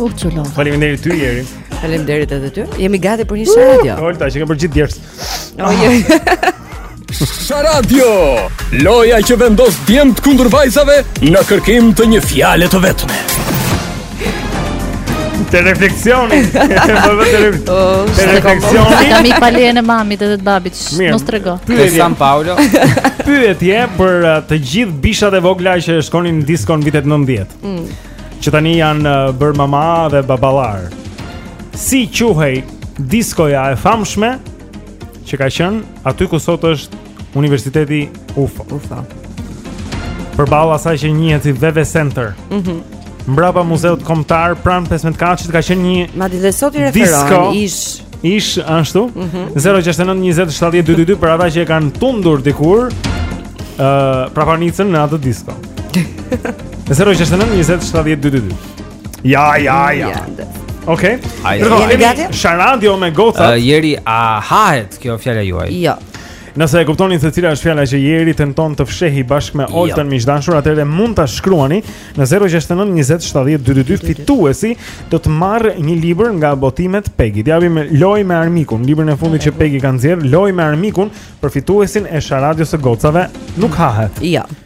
S12: U çulon.
S2: Faleminderit ty Jeri.
S3: Faleminderit edhe ty. Jemi gati për një Sharadio.
S2: Olta, që qenke gjithë
S3: djersë.
S7: Sharadio. Loja që vendos djemtë kundër vajzave në kërkim të një fjale të vetme.
S2: Te refleksioni.
S3: Oh,
S2: te refleksioni.
S12: Kam i palien e mamit edhe të babit. Mos trego.
S2: Pyetje
S4: San Paolo.
S2: Pyetje për uh, të gjithë bishat e vogla që shkonin në disko në vitet 90.
S3: Mm.
S2: që tani janë bërë mama dhe baballarë. Si quhej diskoja e famshme që ka qenë aty ku sot është Universiteti UFO.
S3: UFO.
S2: Përballë asaj që njihet si Veve Center.
S3: Mhm.
S2: Mm Mbrapa muzeut kombëtar pranë 15 katëshit ka qenë një
S3: Madje dhe sot i referon ish
S2: ish ashtu.
S3: Mm -hmm.
S2: 069 20 70 222 për ata që e kanë tundur dikur ë uh, prapanicën në atë disko. 069 20 70 222. Ja, ja, ja. Okej.
S4: Okay.
S2: Gati
S3: jemi?
S2: Sharadio me gocat.
S4: Uh, jeri a hahet kjo fjala juaj?
S3: Jo.
S2: Nëse e kuptoni se cila është fjala që Jeri tenton të fshehë bashkë me jo. Oltën miq të dashur, atëherë mund ta shkruani në 069 20 70 222 fituesi do të marrë një libër nga botimet Pegi. T'i japim lojë me armikun, librin e fundit që Pegi ka nxjerrë, lojë me armikun për fituesin e Sharadios së Gocave, nuk hahet.
S3: Jo.
S4: Ja.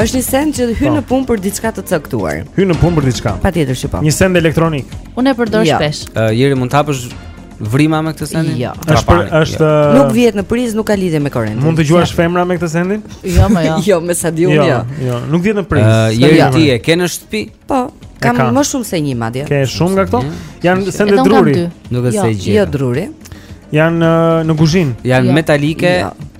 S4: Është
S3: një
S4: send
S2: që
S3: hyn
S2: po.
S3: në punë për diçka të caktuar.
S2: Hyn në punë për diçka.
S3: Patjetër që po.
S2: Një send elektronik.
S12: Unë e përdor
S3: jo.
S12: shpesh.
S4: Jeri mund të hapësh vrima me këtë sendin?
S3: Jo.
S2: Është për, është jo.
S3: nuk vihet në prizë, nuk ka lidhje me korrentin.
S2: Mund të gjuash femra me këtë sendin?
S12: Jo, më jo.
S3: jo, me sa di unë
S2: jo.
S3: Jo,
S2: jo. nuk vihet në prizë.
S4: Uh, Jeri
S3: jo.
S4: ti e ke në shtëpi?
S3: Po. Kam
S2: ka.
S3: më shumë se një madje.
S2: Ke shumë nga këto? Janë sende druri.
S4: Nuk është
S12: jo,
S4: se gjë.
S3: Jo druri.
S2: Janë në kuzhinë.
S4: Janë
S12: jo.
S4: metalike.
S3: Jo.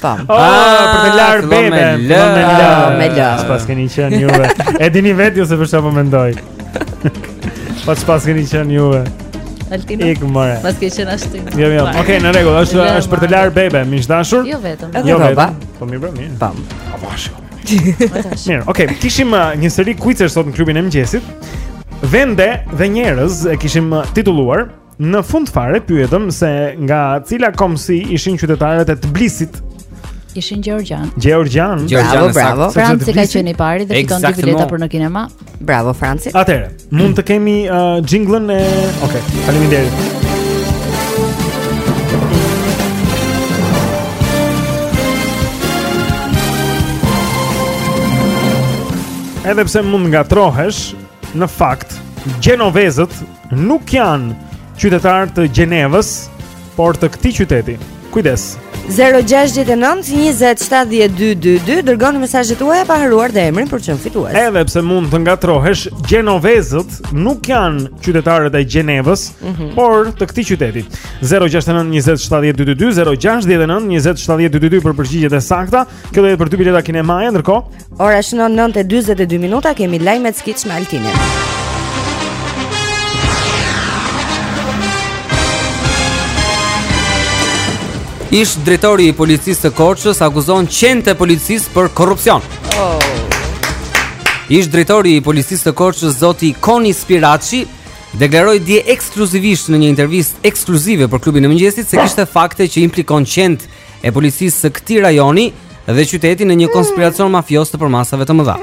S12: Po.
S3: Oh,
S2: ah, për të larë bebe. Më
S3: lër. Më
S2: lër. S'paskeni qenë juve. E dini vetë ju se për çfarë po mendoj. Po s'paskeni qenë juve.
S12: Altina.
S2: Ik more.
S12: Paske qenë ashtu.
S2: Jo, jo. Okej, në rregull. Është është për të larë bebe, miq të dashur.
S12: Jo vetëm.
S2: Jo vetëm. Po mirë, po mirë.
S3: Pam. Po bashkë.
S2: Mirë, okay, kishim uh, një seri kuicesh sot në klubin e mëngjesit. Vende dhe njerëz e kishim uh, titulluar Në fund fare pyetëm se nga cila kombësi ishin qytetarët e Tbilisit?
S12: Ishin
S4: gjeorgjianë. Gjeorgjianë.
S3: Bravo,
S2: bravo.
S12: Franci ka qenë i pari dhe fiton dy bileta për në kinema.
S3: Bravo Franci.
S2: Atëherë, mund të kemi uh, jingle-n e. Ok, faleminderit. Edhe pse mund të ngatërrohesh, në fakt,
S5: gjenovezët nuk janë qytetarë të Gjenevës, por të këtij qyteti. Kujdes.
S3: 0692070222 dërgoni mesazhet tuaja pa harruar dhe emrin për të qenë fitues.
S5: Edhe pse mund të ngatërrohesh, gjenovezët nuk janë qytetarët e Gjenevës,
S3: mm -hmm.
S5: por të këtij qyteti. 0692070222 0692070222 për përgjigjet e sakta. Kjo do të jetë për dy bileta kinemaje, ndërkohë
S3: Ora shënon 9:42 minuta, kemi lajmet skeç me Altinin.
S4: Ish drejtori i policisë së Korçës akuzon qentë e policisë për korrupsion.
S3: Oh.
S4: Ish drejtori i policisë së Korçës zoti Koni Spiraçi deklaroi dje ekskluzivisht në një intervistë ekskluzive për klubin e mëngjesit se kishte fakte që implikon qentë e policisë së këtij rajoni dhe qyteti në një konspiracion mafioz të përmasave të mëdha.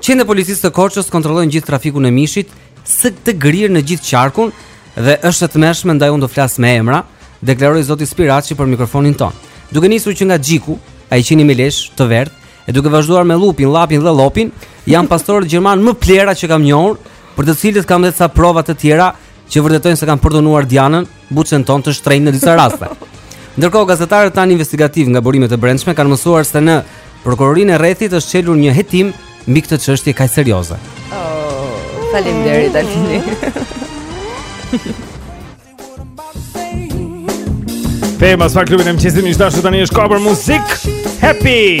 S4: Qentë e policisë së Korçës kontrollojnë gjithë trafikun e mishit së të grirë në gjithë qarkun dhe është e tmerrshme ndaj unë do flas me emra, deklaroi zoti Spiraçi për mikrofonin tonë. Duke nisur që nga Xhiku, ai qeni me lesh të verdhë, e duke vazhduar me Llupin, Llapin dhe Llopin, janë pastorët gjermanë më plehra që kam njohur, për të cilët kam edhe ca prova të tjera që vërtetojnë se kanë përdhunuar Dianën, buçen tonë të shtrenjtë në disa raste. Ndërkohë gazetarët tanë investigativë nga burimet e brendshme kanë mësuar se në prokurorinë e rrethit është çelur një hetim mbi këtë çështje kaq serioze.
S3: Oh, faleminderit Altini.
S5: Kthehemi pas pak në klubin e mëngjesit miq të dashur, tani është cover muzik. Happy.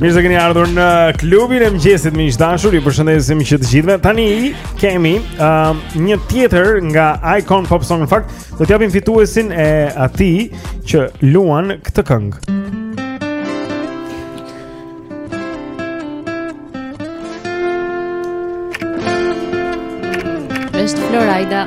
S2: Mirë se na keni ardhur në klubin e mëngjesit miq të dashur. Ju përshëndesim që të gjithëve. Tani kemi um, një tjetër nga Icon Pop Song. Në fakt, do të japim fituesin e atij që luan këtë këngë.
S12: Është
S3: Flo Rida.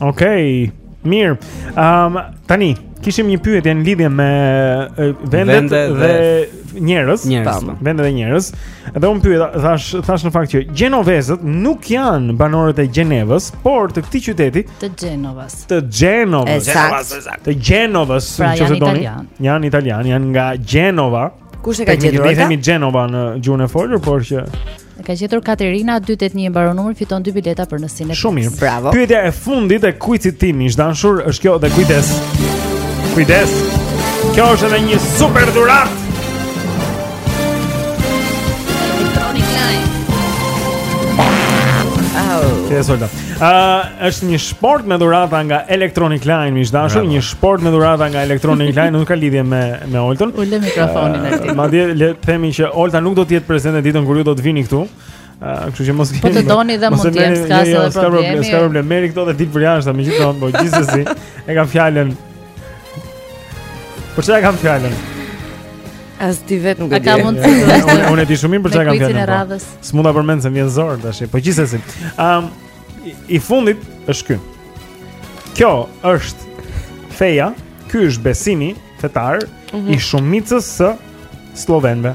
S2: Okej. Okay. Mirë. Ehm, um, tani kishim një pyetje në lidhje me vendet
S4: Vende
S2: dhe,
S4: dhe
S2: njerëz,
S4: po.
S2: vendet dhe njerëz. Dhe un pyeta, thash, thash në fakt që gjenovezët nuk janë banorët e Gjenevës, por të këtij qyteti,
S12: të Genovës.
S2: Të Genovës.
S3: Ekzakt.
S2: Të Genovës,
S12: pra,
S2: nëse doni. Janë italianë, janë nga Genova.
S3: Kush e ka gjetur?
S2: Ne themi Xhenova në gjuhën e folur, por që
S12: E ka gjetur Katerina, 281 i mbaron numri, fiton dy bileta për në Cineplex.
S2: Shumë mirë.
S3: Bravo.
S2: Pyetja e fundit e kuicit tim, miq të dashur, është kjo dhe kujdes. Kujdes. Kjo është edhe një super dhuratë.
S12: Electronic Line.
S3: Au.
S2: Kjo është Ëh, uh, është një shportë me dhurata nga Electronic Line, miq të
S4: dashur,
S2: një shportë me dhurata nga Electronic Line, nuk ka lidhje me me Oltën.
S12: Ule mikrofonin aty.
S2: Uh, Madje le të themi që Olta nuk do të jetë prezente ditën kur ju do të vini këtu. Uh, kështu që mos keni.
S12: Po të doni dhe mund të jem s'ka
S2: jo, jo, se
S12: problemi.
S2: S'ka problem, merri këto dhe dil përjashtë, megjithatë, po gjithsesi e kam fjalën. Për çfarë kam fjalën?
S3: As ti vet nuk e di.
S12: A ka mundësi?
S2: Unë unë e di shumë mirë për çfarë kam fjalën. Po.
S12: S'mund
S2: ta përmend se më vjen zor tash. Po gjithsesi. Ëm um, i, i fundit është ky. Kjo është feja, ky është besimi fetar
S4: mm
S3: -hmm.
S4: i
S2: mhm. shumicës së
S12: sllovenëve.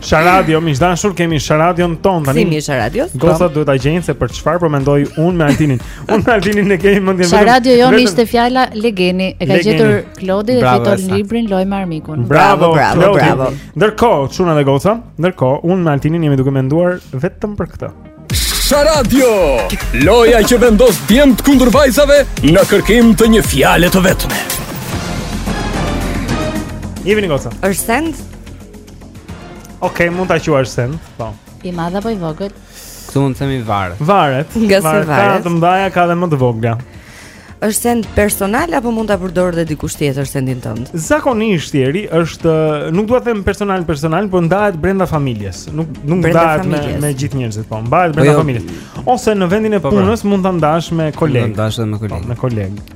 S2: Sharadio, miq të dashur kemi sharadion tonë tani.
S3: Si mi sharadios?
S2: Goca duhet ta gjejnë se për çfarë po mendoj unë me Altinin. Unë me Altinin e kemi mendjen
S12: vetëm. Sharadio jonë ishte fjala legeni. E ka gjetur Klodi dhe fiton librin Lojë me armikun.
S2: Bravo,
S3: bravo, bravo.
S2: Ndërkohë, çuna dhe goca, ndërkohë unë me Altinin jemi duke menduar vetëm për këtë.
S7: Sharadio, loja që vendos djemt kundër vajzave në kërkim të një fjale të vetme.
S2: Jemi një goca.
S3: Është send?
S2: Ok, mund ta quash send. Po.
S12: I madh apo i vogël?
S4: Këtu mund të themi varet.
S2: Varet.
S3: Nga
S2: se
S3: varet.
S2: Ka të mëdha, ka dhe më të vogla.
S3: Është send personal apo mund ta përdor dhe dikush tjetër sendin tënd?
S2: Zakonisht ieri është nuk dua të them personal personal, por ndahet brenda familjes. Nuk nuk
S3: brenda
S2: ndahet
S3: familjes.
S2: me me gjithë njerëzit, po. Mbahet brenda po
S4: jo,
S2: familjes. Ose në vendin e
S4: po, po.
S2: punës mund ta ndash me kolegë.
S4: Mund ta ndash me kolegë.
S2: Po,
S4: me
S2: kolegë.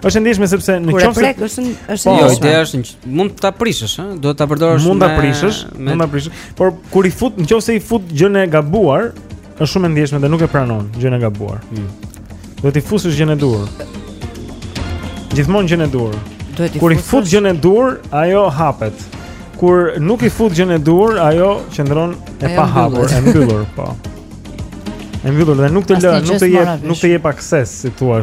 S3: Është e
S2: ndjeshme sepse në qoftë se prek
S3: është është
S2: po,
S3: ndjeshme.
S4: Ideja është mund ta prishësh, ëh, do ta përdorësh me
S2: mund ta prishësh, mund ta prishësh, por kur i fut, në qoftë se i fut gjënë e gabuar, është shumë e ndjeshme dhe nuk e pranon gjënë e gabuar.
S4: Hmm.
S2: Do t'i fusësh gjënë e duhur. Gjithmonë gjënë e
S3: duhur.
S2: Kur i fut gjënë e duhur, ajo hapet. Kur nuk i fut gjënë e duhur, ajo qëndron e
S12: pahapur,
S2: e mbyllur, po. E mbyllur dhe nuk të lë, nuk të jep, nuk të jep akses, si thua.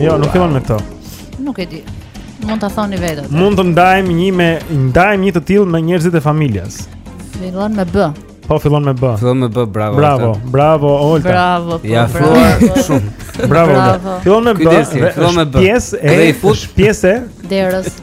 S2: Jo, nuk fillon me
S12: K.
S2: Nuk e
S12: di. Mund ta thoni vetë.
S2: Mund të ndajmë një, e ndajmë një të tillë me njerëzit e familjes.
S12: Fillon me B.
S2: Po fillon me B.
S4: Fillon me B, bravo.
S2: Bravo,
S4: Olta.
S2: bravo Olta.
S12: Bravo. Po, je
S4: afruar shumë.
S2: Bravo.
S12: bravo.
S2: Fillon me B.
S4: Fillon me B.
S2: Pjesë e pjesë e
S12: derës.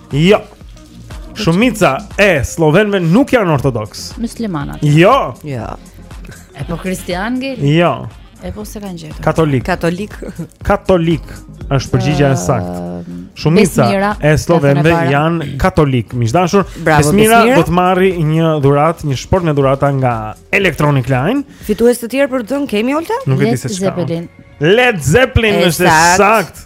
S2: Jo. Shumica e sllovenëve nuk janë ortodoksë.
S12: Myslimanë.
S2: Jo.
S3: Jo.
S12: E po kristian ngeli?
S2: Jo.
S12: E po s'e kanë gjetur.
S2: Katolik.
S3: Katolik.
S2: Katolik është përgjigja e saktë.
S12: Ehm,
S2: Shumica e
S12: sllovenëve
S2: janë katolikë. Miq
S3: të
S2: dashur,
S3: Besmira
S2: do të marrë një dhuratë, një shportë me dhurata nga Electronic Line.
S3: Fitues të tjerë për të dhënë kemi Olta?
S2: Nuk e di se çka. Led Zeppelin është e saktë.